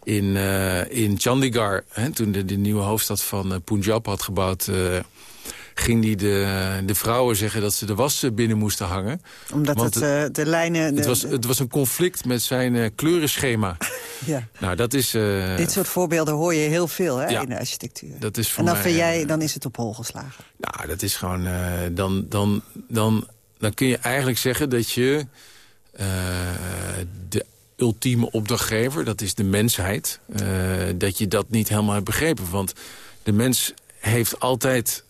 in, uh, in Chandigarh... He, toen de, de nieuwe hoofdstad van uh, Punjab had gebouwd... ging hij de, de vrouwen zeggen dat ze de was binnen moesten hangen. Omdat het, uh, de lijnen... De, het, was, het was een conflict met zijn uh, kleurenschema. ja. Nou, dat is... Uh, Dit soort voorbeelden hoor je heel veel hè, ja, in de architectuur. Dat is voor en dan mij, vind jij, dan is het op hol geslagen. Nou, dat is gewoon... dan, dan, dan, dan kun je eigenlijk zeggen dat je... de ultieme opdrachtgever, dat is de mensheid... dat je dat niet helemaal hebt begrepen. Want de mens heeft altijd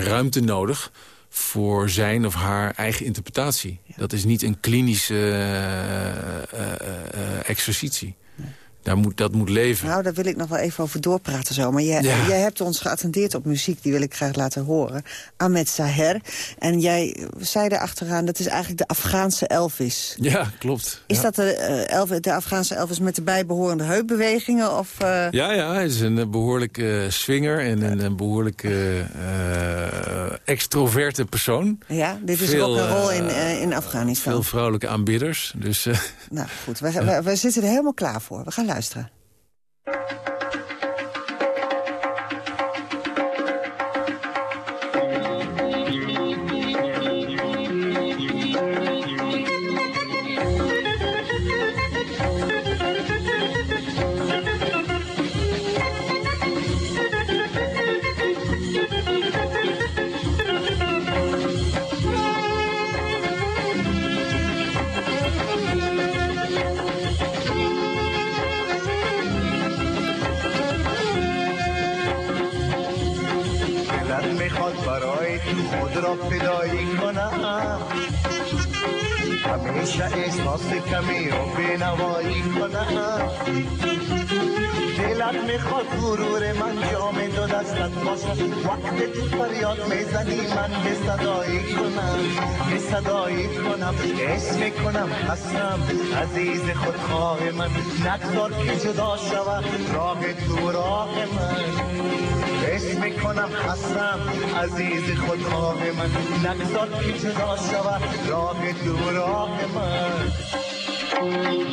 ruimte nodig voor zijn of haar eigen interpretatie. Dat is niet een klinische uh, uh, exercitie. Daar moet, dat moet leven. Nou, daar wil ik nog wel even over doorpraten zo. Maar jij, ja. jij hebt ons geattendeerd op muziek, die wil ik graag laten horen. Ahmed Saher. En jij zei er achteraan, dat is eigenlijk de Afghaanse Elvis. Ja, klopt. Is ja. dat de, Elvis, de Afghaanse Elvis met de bijbehorende heupbewegingen? Of, ja, ja, hij is een behoorlijke swinger en een, een behoorlijke extroverte persoon. Ja, dit is veel, ook een rol in, in Afghanistan. Veel vrouwelijke aanbidders. Dus, nou goed, we, we, we zitten er helemaal klaar voor. We gaan luisteren luisteren. احساس کمی رو بنوایی کنم دلت می‌خواد غرور من جام دو دستت باشد. وقت تو فریاد می‌زنی من به صدایی کنم. به صدایی کنم. اسم کنم هستم عزیز خودخواه من. نگذار که جدا شود راه تو راه من. می‌کنم هستم عزیز خود آه من. نگذار پیچ شود. راه دور دوراغ من.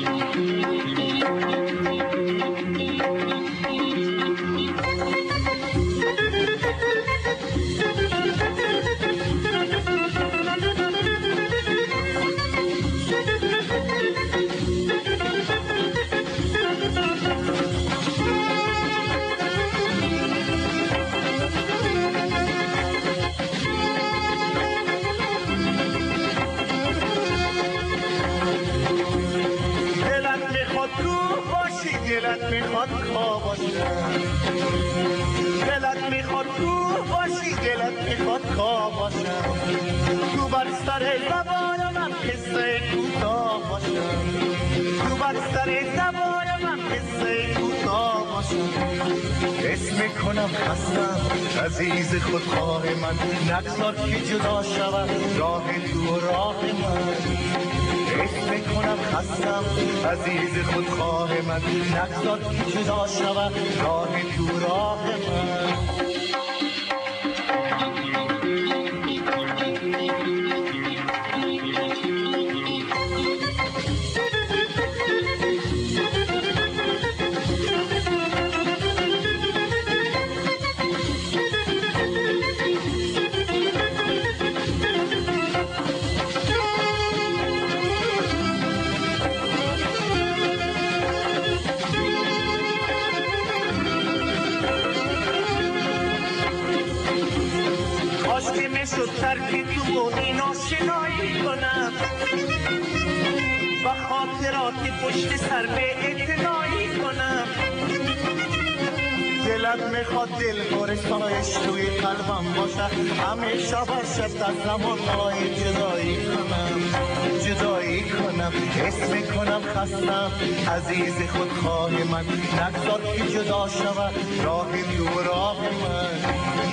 اسم کنم خستم. عزیز خودخواه من. نگذار که جدا شود راه تو راه من. فکر کنم خستم. عزیز خودخواه من. نگذار که جدا شود راه تو راه من. بودی ناشنایی کنم. و خاطرات پشت سر به اعتنایی کنم. دلت می‌خواد دل گرستانش توی قلبم باشه. همیشه باشد از زمانهای جدایی کنم. جدایی کنم. اسم کنم خستم. عزیز خودخواه من. نگذار که جدا شود. راه تو راه من.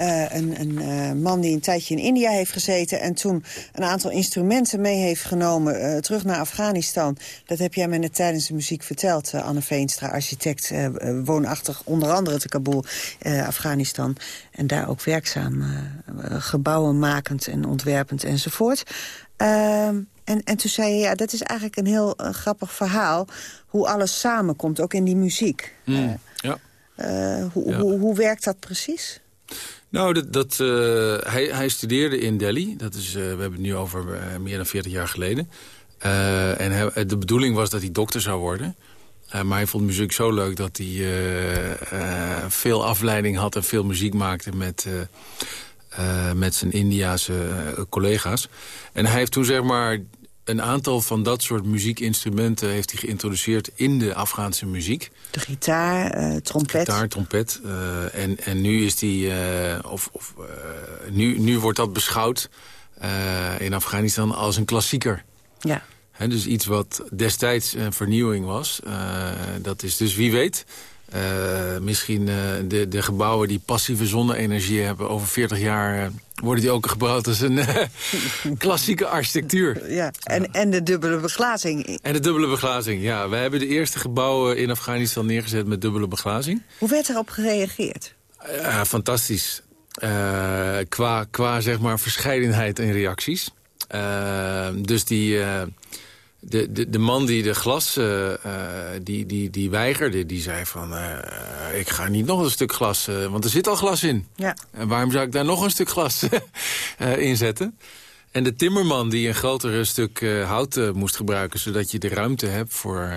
Eh, een een eh, man die een tijdje in India heeft gezeten... en toen een aantal instrumenten mee heeft genomen eh, terug naar Afghanistan. Dat heb jij me net tijdens de muziek verteld, Anne Veenstra, architect... woonachtig onder andere te Kabul, Afghanistan. En daar ook werkzaam, gebouwen makend en ontwerpend enzovoort. Ehm, en, en toen zei je, ja, dat is eigenlijk een heel grappig verhaal... hoe alles samenkomt, ook in die muziek. Mm, ja. Hoe, Ja. hoe, hoe werkt dat precies? Nou, dat, dat, eh, hij, hij studeerde in Delhi. Dat is, eh, we hebben het nu over eh, meer dan 40 jaar geleden. En de bedoeling was dat hij dokter zou worden. Maar hij vond muziek zo leuk dat hij veel afleiding had... en veel muziek maakte met, met zijn Indiase eh, collega's. En hij heeft toen zeg maar een aantal van dat soort muziekinstrumenten... heeft hij geïntroduceerd in de Afghaanse muziek. De gitaar, eh, trompet. Gitaar, trompet. eh, en, en nu is die, eh, of, of, nu, nu wordt dat beschouwd in Afghanistan als een klassieker. Ja. Dus iets wat destijds een vernieuwing was. dat is dus wie weet. Eh, misschien eh, de, de gebouwen die passieve zonne-energie hebben... over 40 jaar eh, worden die ook gebouwd als een klassieke architectuur. Ja, en, en de dubbele beglazing. En de dubbele beglazing, ja. Wij hebben de eerste gebouwen in Afghanistan neergezet met dubbele beglazing. Hoe werd erop gereageerd? Fantastisch. Qua, qua zeg maar verscheidenheid in reacties. Dus die, de, de, de man die de glas eh, eh, die, die, die weigerde, die zei van... eh, ik ga niet nog een stuk glas, want er zit al glas in. Ja. En waarom zou ik daar nog een stuk glas in zetten? En de timmerman die een groter stuk hout moest gebruiken... zodat je de ruimte hebt voor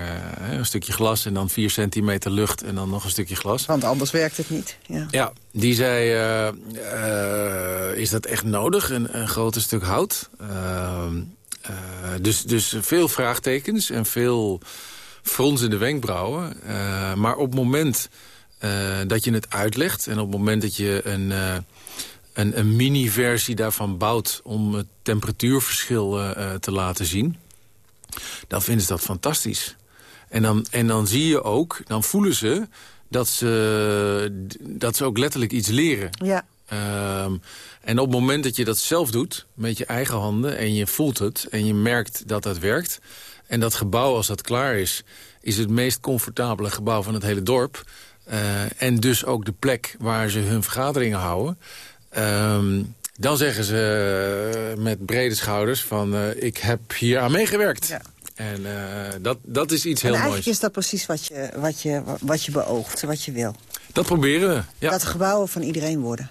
een stukje glas... en dan 4 centimeter lucht en dan nog een stukje glas. Want anders werkt het niet. Ja, ja die zei, is dat echt nodig, een, een groter stuk hout? Ehm, dus, dus veel vraagtekens en veel fronsende wenkbrauwen. maar op het moment dat je het uitlegt... en op het moment dat je een een, een mini-versie daarvan bouwt... om het temperatuurverschil te laten zien... dan vinden ze dat fantastisch. En dan, en dan zie je ook, dan voelen ze dat ze, dat ze ook letterlijk iets leren. Ja. Um, en op het moment dat je dat zelf doet, met je eigen handen... en je voelt het en je merkt dat dat werkt... en dat gebouw, als dat klaar is... is het meest comfortabele gebouw van het hele dorp... Uh, en dus ook de plek waar ze hun vergaderingen houden... Um, dan zeggen ze uh, met brede schouders van uh, ik heb hier aan meegewerkt. Ja. En uh, dat, dat is iets en heel eigenlijk moois. is dat precies wat je, wat, je, wat je beoogt, wat je wil. Dat proberen we, ja. Dat gebouwen van iedereen worden.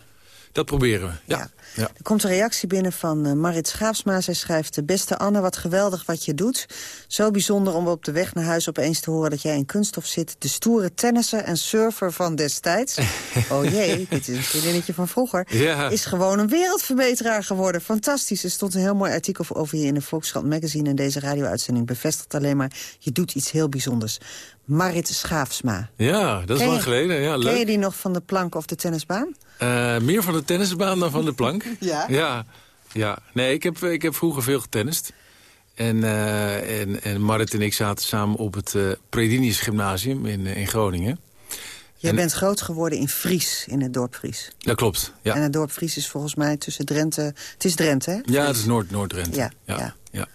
Dat proberen we, ja. ja. Er komt een reactie binnen van uh, Marit Schaafsma. Zij schrijft, beste Anne, wat geweldig wat je doet. Zo bijzonder om op de weg naar huis opeens te horen dat jij in kunststof zit. De stoere tennisser en surfer van destijds. oh jee, dit is een vriendinnetje van vroeger. Ja. Is gewoon een wereldverbeteraar geworden. Fantastisch. Er stond een heel mooi artikel over je in de Volkskrant magazine. En deze radio-uitzending bevestigt alleen maar... je doet iets heel bijzonders. Marit Schaafsma. Ja, dat is lang geleden. Ja, leuk. Ken je die nog van de plank of de tennisbaan? Uh, meer van de tennisbaan dan van de plank. ja? Ja. ja. Nee, ik heb, ik heb vroeger veel getennist. En, uh, en, en Marit en ik zaten samen op het uh, Predinius Gymnasium in, in Groningen. Jij en, bent groot geworden in Fries, in het dorp Fries. Dat klopt, ja. En het dorp Fries is volgens mij tussen Drenthe... Het is Drenthe, hè? Ja, het is Noord-Noord-Drenthe. Ja, ja. ja. ja.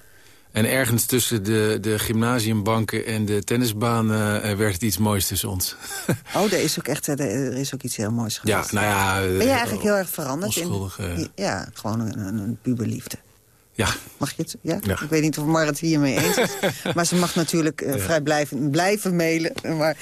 En ergens tussen de, de gymnasiumbanken en de tennisbaan uh, werd het iets moois tussen ons. oh, er is ook echt er is ook iets heel moois geweest. Ja, nou ja... Ben je eigenlijk heel erg veranderd? Onschuldig, in, uh... Ja, gewoon een, een puberliefde. Ja. Mag je het? Ja? ja? Ik weet niet of Marit hiermee eens is. maar ze mag natuurlijk uh, ja. vrij blijven, blijven mailen. Maar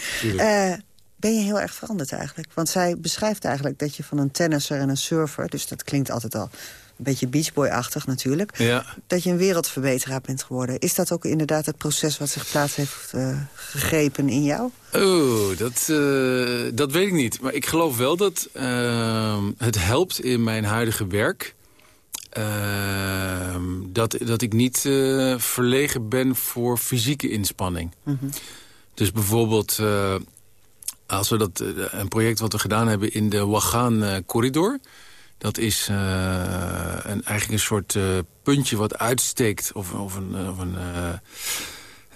ben je heel erg veranderd eigenlijk? Want zij beschrijft eigenlijk dat je van een tennisser en een surfer... dus dat klinkt altijd al een beetje beachboy-achtig natuurlijk... Ja. dat je een wereldverbeteraar bent geworden. Is dat ook inderdaad het proces wat zich plaats heeft uh, gegrepen in jou? Oh, dat, uh, dat weet ik niet. Maar ik geloof wel dat uh, het helpt in mijn huidige werk... Dat, dat ik niet eh, verlegen ben voor fysieke inspanning. Mm -hmm. Dus bijvoorbeeld als we dat, een project wat we gedaan hebben in de Wagaan corridor... Dat is uh, een, eigenlijk een soort uh, puntje wat uitsteekt... of, of een, of een,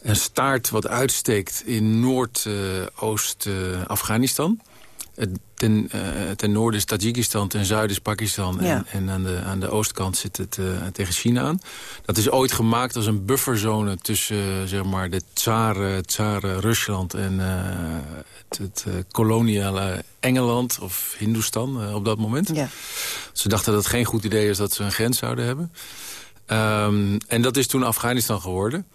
een staart wat uitsteekt in Noord-Oost-Afghanistan. Ten, ten noorden is Tajikistan, ten zuiden is Pakistan... Ja. En, en aan, de, aan de oostkant zit het tegen China aan. Dat is ooit gemaakt als een bufferzone tussen zeg maar, de tsaren, tsaren Rusland... en het, het koloniale Engeland of Hindoestan uh, op dat moment. Ja. Ze dachten dat het geen goed idee is dat ze een grens zouden hebben. Um, en dat is toen Afghanistan geworden.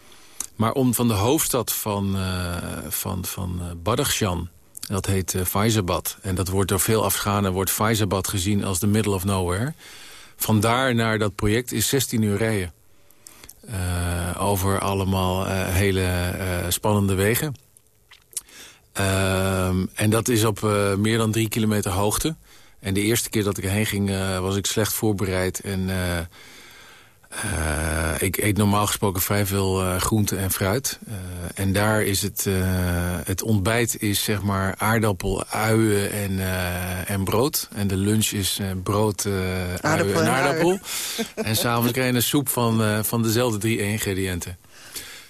Maar om van de hoofdstad van, uh, van, van Badakhshan, dat heet uh, Faizabad... en dat wordt door veel Afghanen wordt Faizabad gezien als the middle of nowhere... vandaar naar dat project is 16 uur rijden. over allemaal hele spannende wegen. Um, en dat is op meer dan drie kilometer hoogte. En de eerste keer dat ik erheen ging, was ik slecht voorbereid. En uh, ik eet normaal gesproken vrij veel groente en fruit. en daar is het, het ontbijt is zeg maar aardappel, uien en, en brood. En de lunch is brood, aardappel uien en aardappel. en s'avonds krijg je een soep van, van dezelfde drie ingrediënten.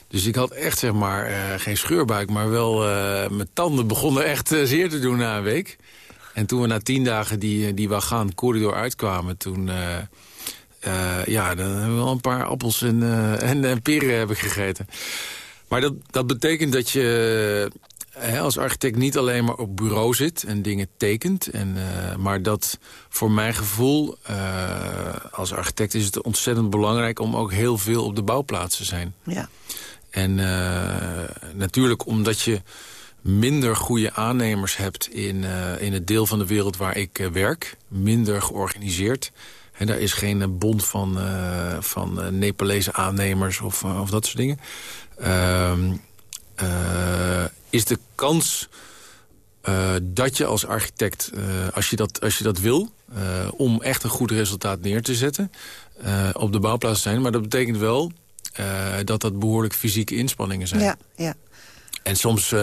Dus ik had echt, zeg maar, uh, geen scheurbuik, maar wel uh, mijn tanden begonnen echt uh, zeer te doen na een week. En toen we na tien dagen die, die Wagaan corridor uitkwamen, toen... ja, dan hebben we wel een paar appels en, en, en peren heb ik gegeten. Maar dat, dat betekent dat je hè, als architect niet alleen maar op bureau zit en dingen tekent. En, maar dat voor mijn gevoel, als architect is het ontzettend belangrijk... om ook heel veel op de bouwplaats te zijn. Ja. En uh, natuurlijk omdat je minder goede aannemers hebt in, uh, in het deel van de wereld waar ik uh, werk. Minder georganiseerd. He, daar is geen bond van, van Nepalese aannemers of, of dat soort dingen. Ehm, is de kans dat je als architect, als, je dat, als je dat wil... om echt een goed resultaat neer te zetten... op de bouwplaats zijn. Maar dat betekent wel dat dat behoorlijk fysieke inspanningen zijn. Ja, ja. En soms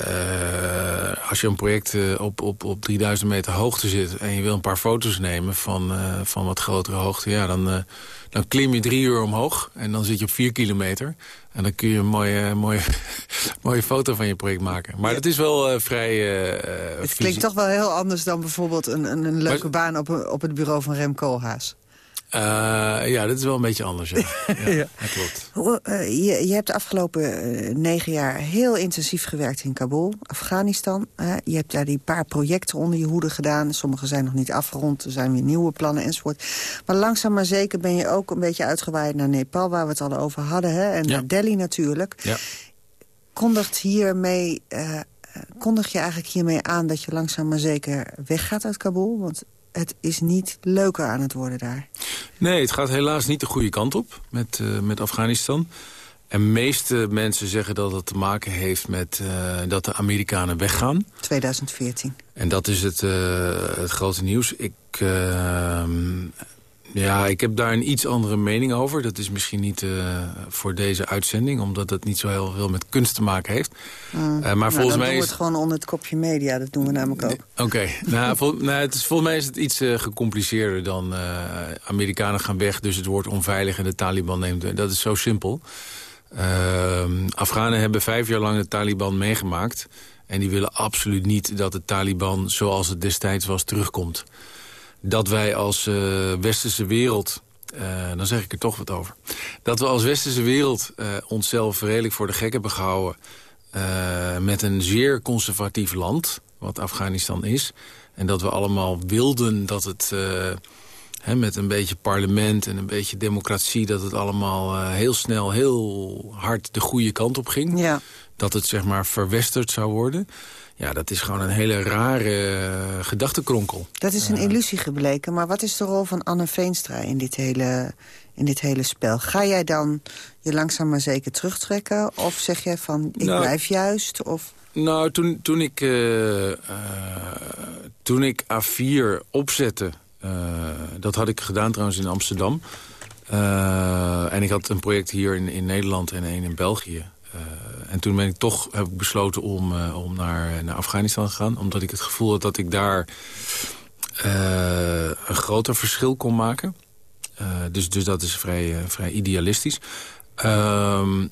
uh, als je een project uh, op, op, op 3000 meter hoogte zit... en je wil een paar foto's nemen van, uh, van wat grotere hoogte... Ja, dan, dan klim je drie uur omhoog en dan zit je op vier kilometer. En dan kun je een mooie, mooie, mooie foto van je project maken. Maar het is wel vrij... het klinkt toch wel heel anders dan bijvoorbeeld een, een, een leuke baan... Op, op het bureau van Rem Koolhaas. Uh, ja, dat is wel een beetje anders, ja. ja, ja. Dat klopt. Uh, je, je hebt de afgelopen uh, negen jaar heel intensief gewerkt in Kabul, Afghanistan. je hebt daar die paar projecten onder je hoede gedaan. Sommige zijn nog niet afgerond, er zijn weer nieuwe plannen enzovoort. Maar langzaam maar zeker ben je ook een beetje uitgewaaid naar Nepal... waar we het al over hadden, hè? en naar Delhi natuurlijk. Ja. Kondigt, hiermee, kondig je eigenlijk hiermee aan dat je langzaam maar zeker weggaat uit Kabul? Want het is niet leuker aan het worden daar. Nee, het gaat helaas niet de goede kant op met, uh, met Afghanistan. En meeste mensen zeggen dat het te maken heeft met uh, dat de Amerikanen weggaan. 2014. En dat is het, uh, het grote nieuws. Ik ehm, ja, ik heb daar een iets andere mening over. Dat is misschien niet uh, voor deze uitzending, omdat het niet zo heel veel met kunst te maken heeft. Mm. Uh, maar nou, volgens mij doen we het gewoon onder het kopje media, dat doen we namelijk ook. Oké, okay. nou, vol, nou, het is, volgens mij is het iets uh, gecompliceerder dan Amerikanen gaan weg, dus het wordt onveilig en de Taliban neemt. Dat is zo simpel. Ehm, Afghanen hebben vijf jaar lang de Taliban meegemaakt. En die willen absoluut niet dat de Taliban, zoals het destijds was, terugkomt dat wij als uh, westerse wereld... Uh, dan zeg ik er toch wat over. Dat we als westerse wereld uh, onszelf redelijk voor de gek hebben gehouden... met een zeer conservatief land, wat Afghanistan is. En dat we allemaal wilden dat het... Met een beetje parlement en een beetje democratie... dat het allemaal heel snel, heel hard de goede kant op ging. Ja. Dat het zeg maar verwesterd zou worden. Ja, dat is gewoon een hele rare uh, gedachtenkronkel. Dat is een illusie gebleken. Maar wat is de rol van Anne Veenstra in dit hele, in dit hele spel? Ga jij dan je langzaam maar zeker terugtrekken? Of zeg jij van, ik nou, blijf juist? Of... Nou, toen, toen, ik, uh, uh, toen ik A4 opzette... dat had ik gedaan trouwens in Amsterdam... en ik had een project hier in, in Nederland en een in België. En toen ben ik toch heb ik besloten om, uh, om naar, naar Afghanistan te gaan. Omdat ik het gevoel had dat ik daar uh, een groter verschil kon maken. Dus, dus dat is vrij, vrij idealistisch. Um,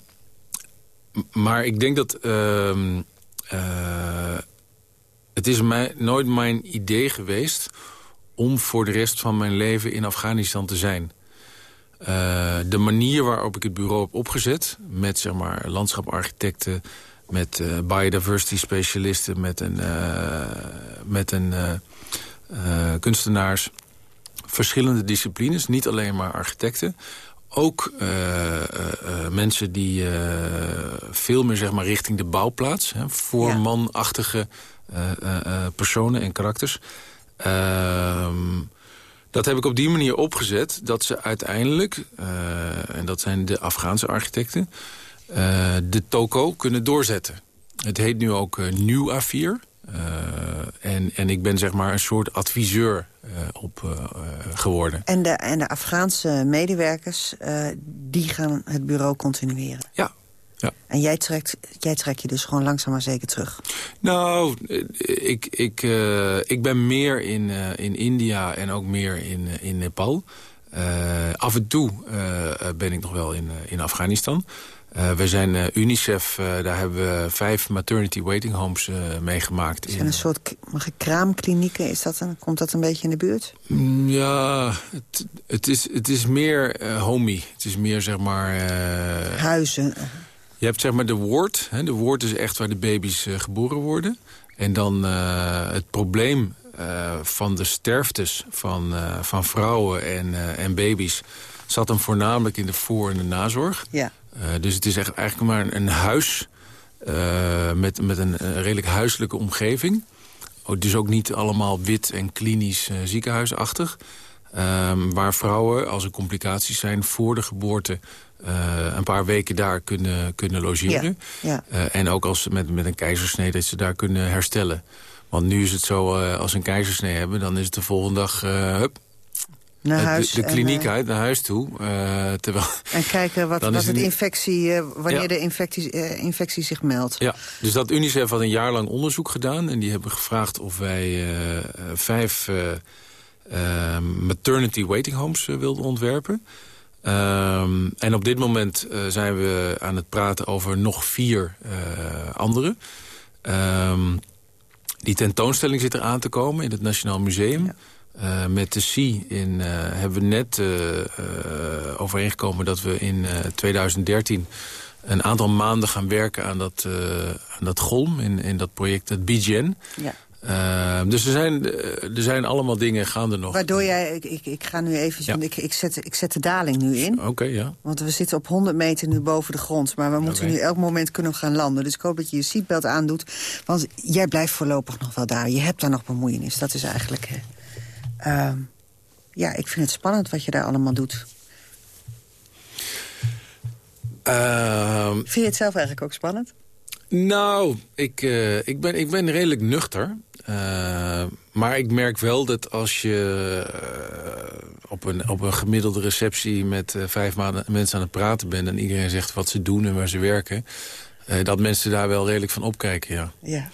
maar ik denk dat... Um, het is mij, nooit mijn idee geweest om voor de rest van mijn leven in Afghanistan te zijn. Uh, de manier waarop ik het bureau heb opgezet... met zeg maar, landschaparchitecten, met uh, biodiversity specialisten... met een, uh, met een kunstenaars, verschillende disciplines. Niet alleen maar architecten. Ook mensen die veel meer zeg maar, richting de bouwplaats... Hè, voormanachtige personen en karakters... Ehm, dat heb ik op die manier opgezet dat ze uiteindelijk, uh, en dat zijn de Afghaanse architecten... Uh, de toko kunnen doorzetten. Het heet nu ook uh, Nieuw A4. en, en ik ben zeg maar een soort adviseur op geworden. En de, en de Afghaanse medewerkers, die gaan het bureau continueren? Ja, ja. En jij trekt, jij trekt je dus gewoon langzaam maar zeker terug? Nou, ik, ik, uh, ik ben meer in, uh, in India en ook meer in, uh, in Nepal. af en toe ben ik nog wel in, in Afghanistan. we zijn UNICEF, daar hebben we vijf maternity waiting homes meegemaakt. Het zijn een soort kraamklinieken, is dat een, komt dat een beetje in de buurt? Mm, ja, het, het, is, het is meer homey. Het is meer zeg maar... Huizen. Je hebt zeg maar de woord. Hè, de woord is echt waar de baby's uh, geboren worden. En dan uh, het probleem uh, van de sterftes van, van vrouwen en, en baby's... zat hem voornamelijk in de voor- en de nazorg. Ja. dus het is echt, eigenlijk maar een, een huis met, met een, een, redelijk huiselijke omgeving. Oh, dus ook niet allemaal wit en klinisch ziekenhuisachtig. Ehm, waar vrouwen, als er complicaties zijn voor de geboorte... een paar weken daar kunnen, kunnen logeren. Ja, en ook als ze met, met een keizersnee dat ze daar kunnen herstellen. Want nu is het zo, als ze een keizersnee hebben... dan is het de volgende dag, hup, naar de, huis. de, kliniek uit, naar huis toe. Terwijl, en kijken wat, wat het infectie, wanneer ja. de infectie, infectie zich meldt. Ja, dus dat UNICEF had een jaar lang onderzoek gedaan. En die hebben gevraagd of wij vijf maternity waiting homes wilden ontwerpen. Um, en op dit moment zijn we aan het praten over nog vier andere. Um, die tentoonstelling zit er aan te komen in het Nationaal Museum. Ja. Uh, met de C in, uh, hebben we net uh, overeengekomen dat we in 2013 een aantal maanden gaan werken aan dat, aan dat GOLM, in, in dat project, het BGN. Ja. Dus er zijn, er zijn allemaal dingen gaande nog. Waardoor jij, ik, ik, ik ga nu even, ja. ik, ik, zet, ik zet de daling nu in. Oké, okay, ja. Want we zitten op 100 meter nu boven de grond. Maar we moeten okay. nu elk moment kunnen gaan landen. Dus ik hoop dat je je seatbelt aandoet. Want jij blijft voorlopig nog wel daar. Je hebt daar nog bemoeienis. Dat is eigenlijk... Uh, ja, ik vind het spannend wat je daar allemaal doet. Uh, vind je het zelf eigenlijk ook spannend? Nou, ik, uh, ik, ben, ik ben redelijk nuchter. Uh, maar ik merk wel dat als je uh, op, een, op een gemiddelde receptie... met vijf maanden mensen aan het praten bent... en iedereen zegt wat ze doen en waar ze werken... dat mensen daar wel redelijk van opkijken, ja. Ja.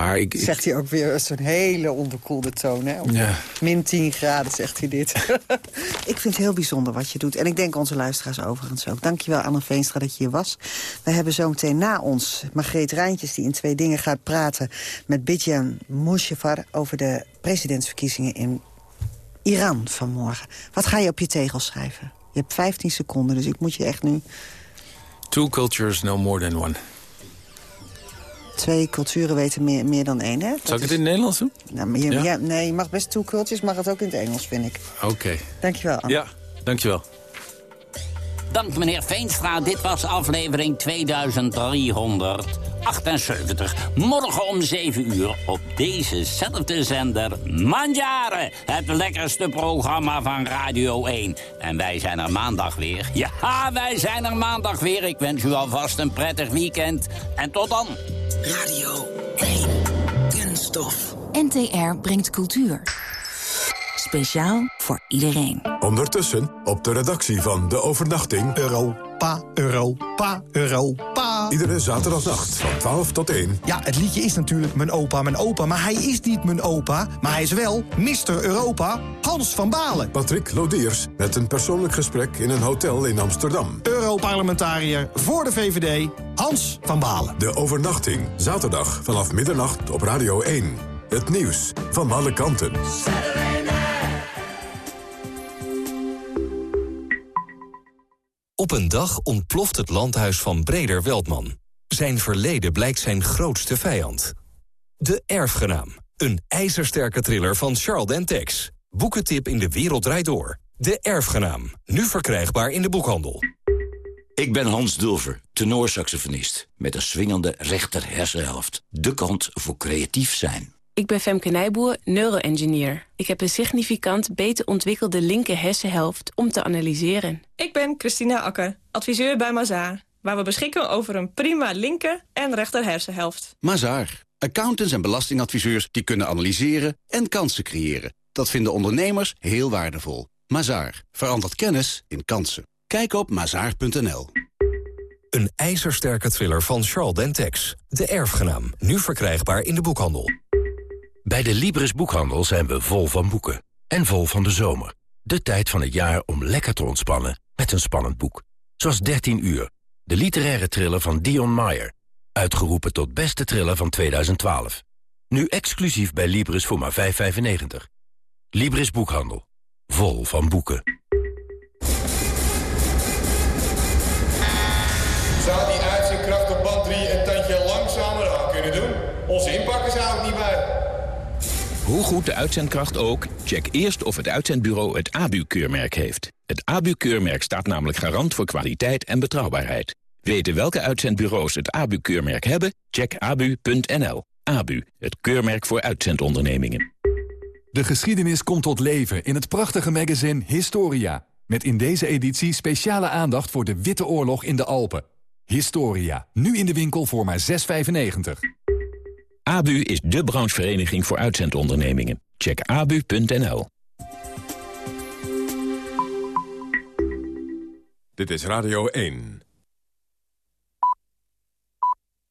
Maar ik, ik... Zegt hij ook weer zo'n hele onderkoelde toon. Hè? Op ja. Min 10 graden zegt hij dit. ik vind het heel bijzonder wat je doet. En ik denk onze luisteraars overigens ook. Dankjewel Anne Veenstra dat je hier was. We hebben zometeen na ons Margreet Rijntjes... die in twee dingen gaat praten met Bidjan Moushafar... over de presidentsverkiezingen in Iran vanmorgen. Wat ga je op je tegel schrijven? Je hebt 15 seconden, dus ik moet je echt nu... Two cultures, no more than one twee culturen weten meer, meer dan één. Hè? Dat Zal ik het in het Nederlands doen? Nou, maar je, ja? Ja, nee, je mag best two cultures, mag het ook in het Engels, vind ik. Oké. Okay. Dankjewel, Anne. Ja, dankjewel. Dank meneer Veenstra. Dit was aflevering 2378. Morgen om 7 uur op dezezelfde zender Mandjaren. Het lekkerste programma van Radio 1. En wij zijn er maandag weer. Ja, wij zijn er maandag weer. Ik wens u alvast een prettig weekend. En tot dan. Radio 1. Kunststof. NTR brengt cultuur. Speciaal voor iedereen. Ondertussen op de redactie van De Overnachting... Europa, Europa, Europa. Iedere zaterdagnacht van 12 tot 1. Ja, het liedje is natuurlijk Mijn Opa, Mijn Opa. Maar hij is niet Mijn Opa, maar hij is wel Mr. Europa, Hans van Balen. Patrick Lodiers met een persoonlijk gesprek in een hotel in Amsterdam. Europarlementariër voor de VVD, Hans van Balen. De Overnachting, zaterdag vanaf middernacht op Radio 1. Het nieuws van alle kanten. Op een dag ontploft het landhuis van Breder Weldman. Zijn verleden blijkt zijn grootste vijand. De Erfgenaam. Een ijzersterke thriller van Charles Dentex. Boekentip in de wereld draait door. De Erfgenaam. Nu verkrijgbaar in de boekhandel. Ik ben Hans Dulver, tenorsaxofonist. Met een swingende rechter hersenhelft. De kant voor creatief zijn. Ik ben Femke Nijboer, neuroengineer. Ik heb een significant beter ontwikkelde linker hersenhelft om te analyseren. Ik ben Christina Akker, adviseur bij Mazaar. Waar we beschikken over een prima linker en rechter hersenhelft. Mazaar. Accountants en belastingadviseurs die kunnen analyseren en kansen creëren. Dat vinden ondernemers heel waardevol. Mazaar. Verandert kennis in kansen. Kijk op mazaar.nl. Een ijzersterke thriller van Charles Dentex. De Erfgenaam. Nu verkrijgbaar in de boekhandel. Bij de Libris Boekhandel zijn we vol van boeken. En vol van de zomer. De tijd van het jaar om lekker te ontspannen met een spannend boek. Zoals 13 uur. De literaire thriller van Dion Meyer. Uitgeroepen tot beste thriller van 2012. Nu exclusief bij Libris voor maar 5,95. Libris Boekhandel. Vol van boeken. Hoe goed de uitzendkracht ook, check eerst of het uitzendbureau het ABU-keurmerk heeft. Het ABU-keurmerk staat namelijk garant voor kwaliteit en betrouwbaarheid. Weten welke uitzendbureaus het ABU-keurmerk hebben? Check abu.nl. ABU, het keurmerk voor uitzendondernemingen. De geschiedenis komt tot leven in het prachtige magazine Historia. Met in deze editie speciale aandacht voor de Witte Oorlog in de Alpen. Historia, nu in de winkel voor maar 6,95. ABU is de branchevereniging voor uitzendondernemingen. Check abu.nl. Dit is Radio 1.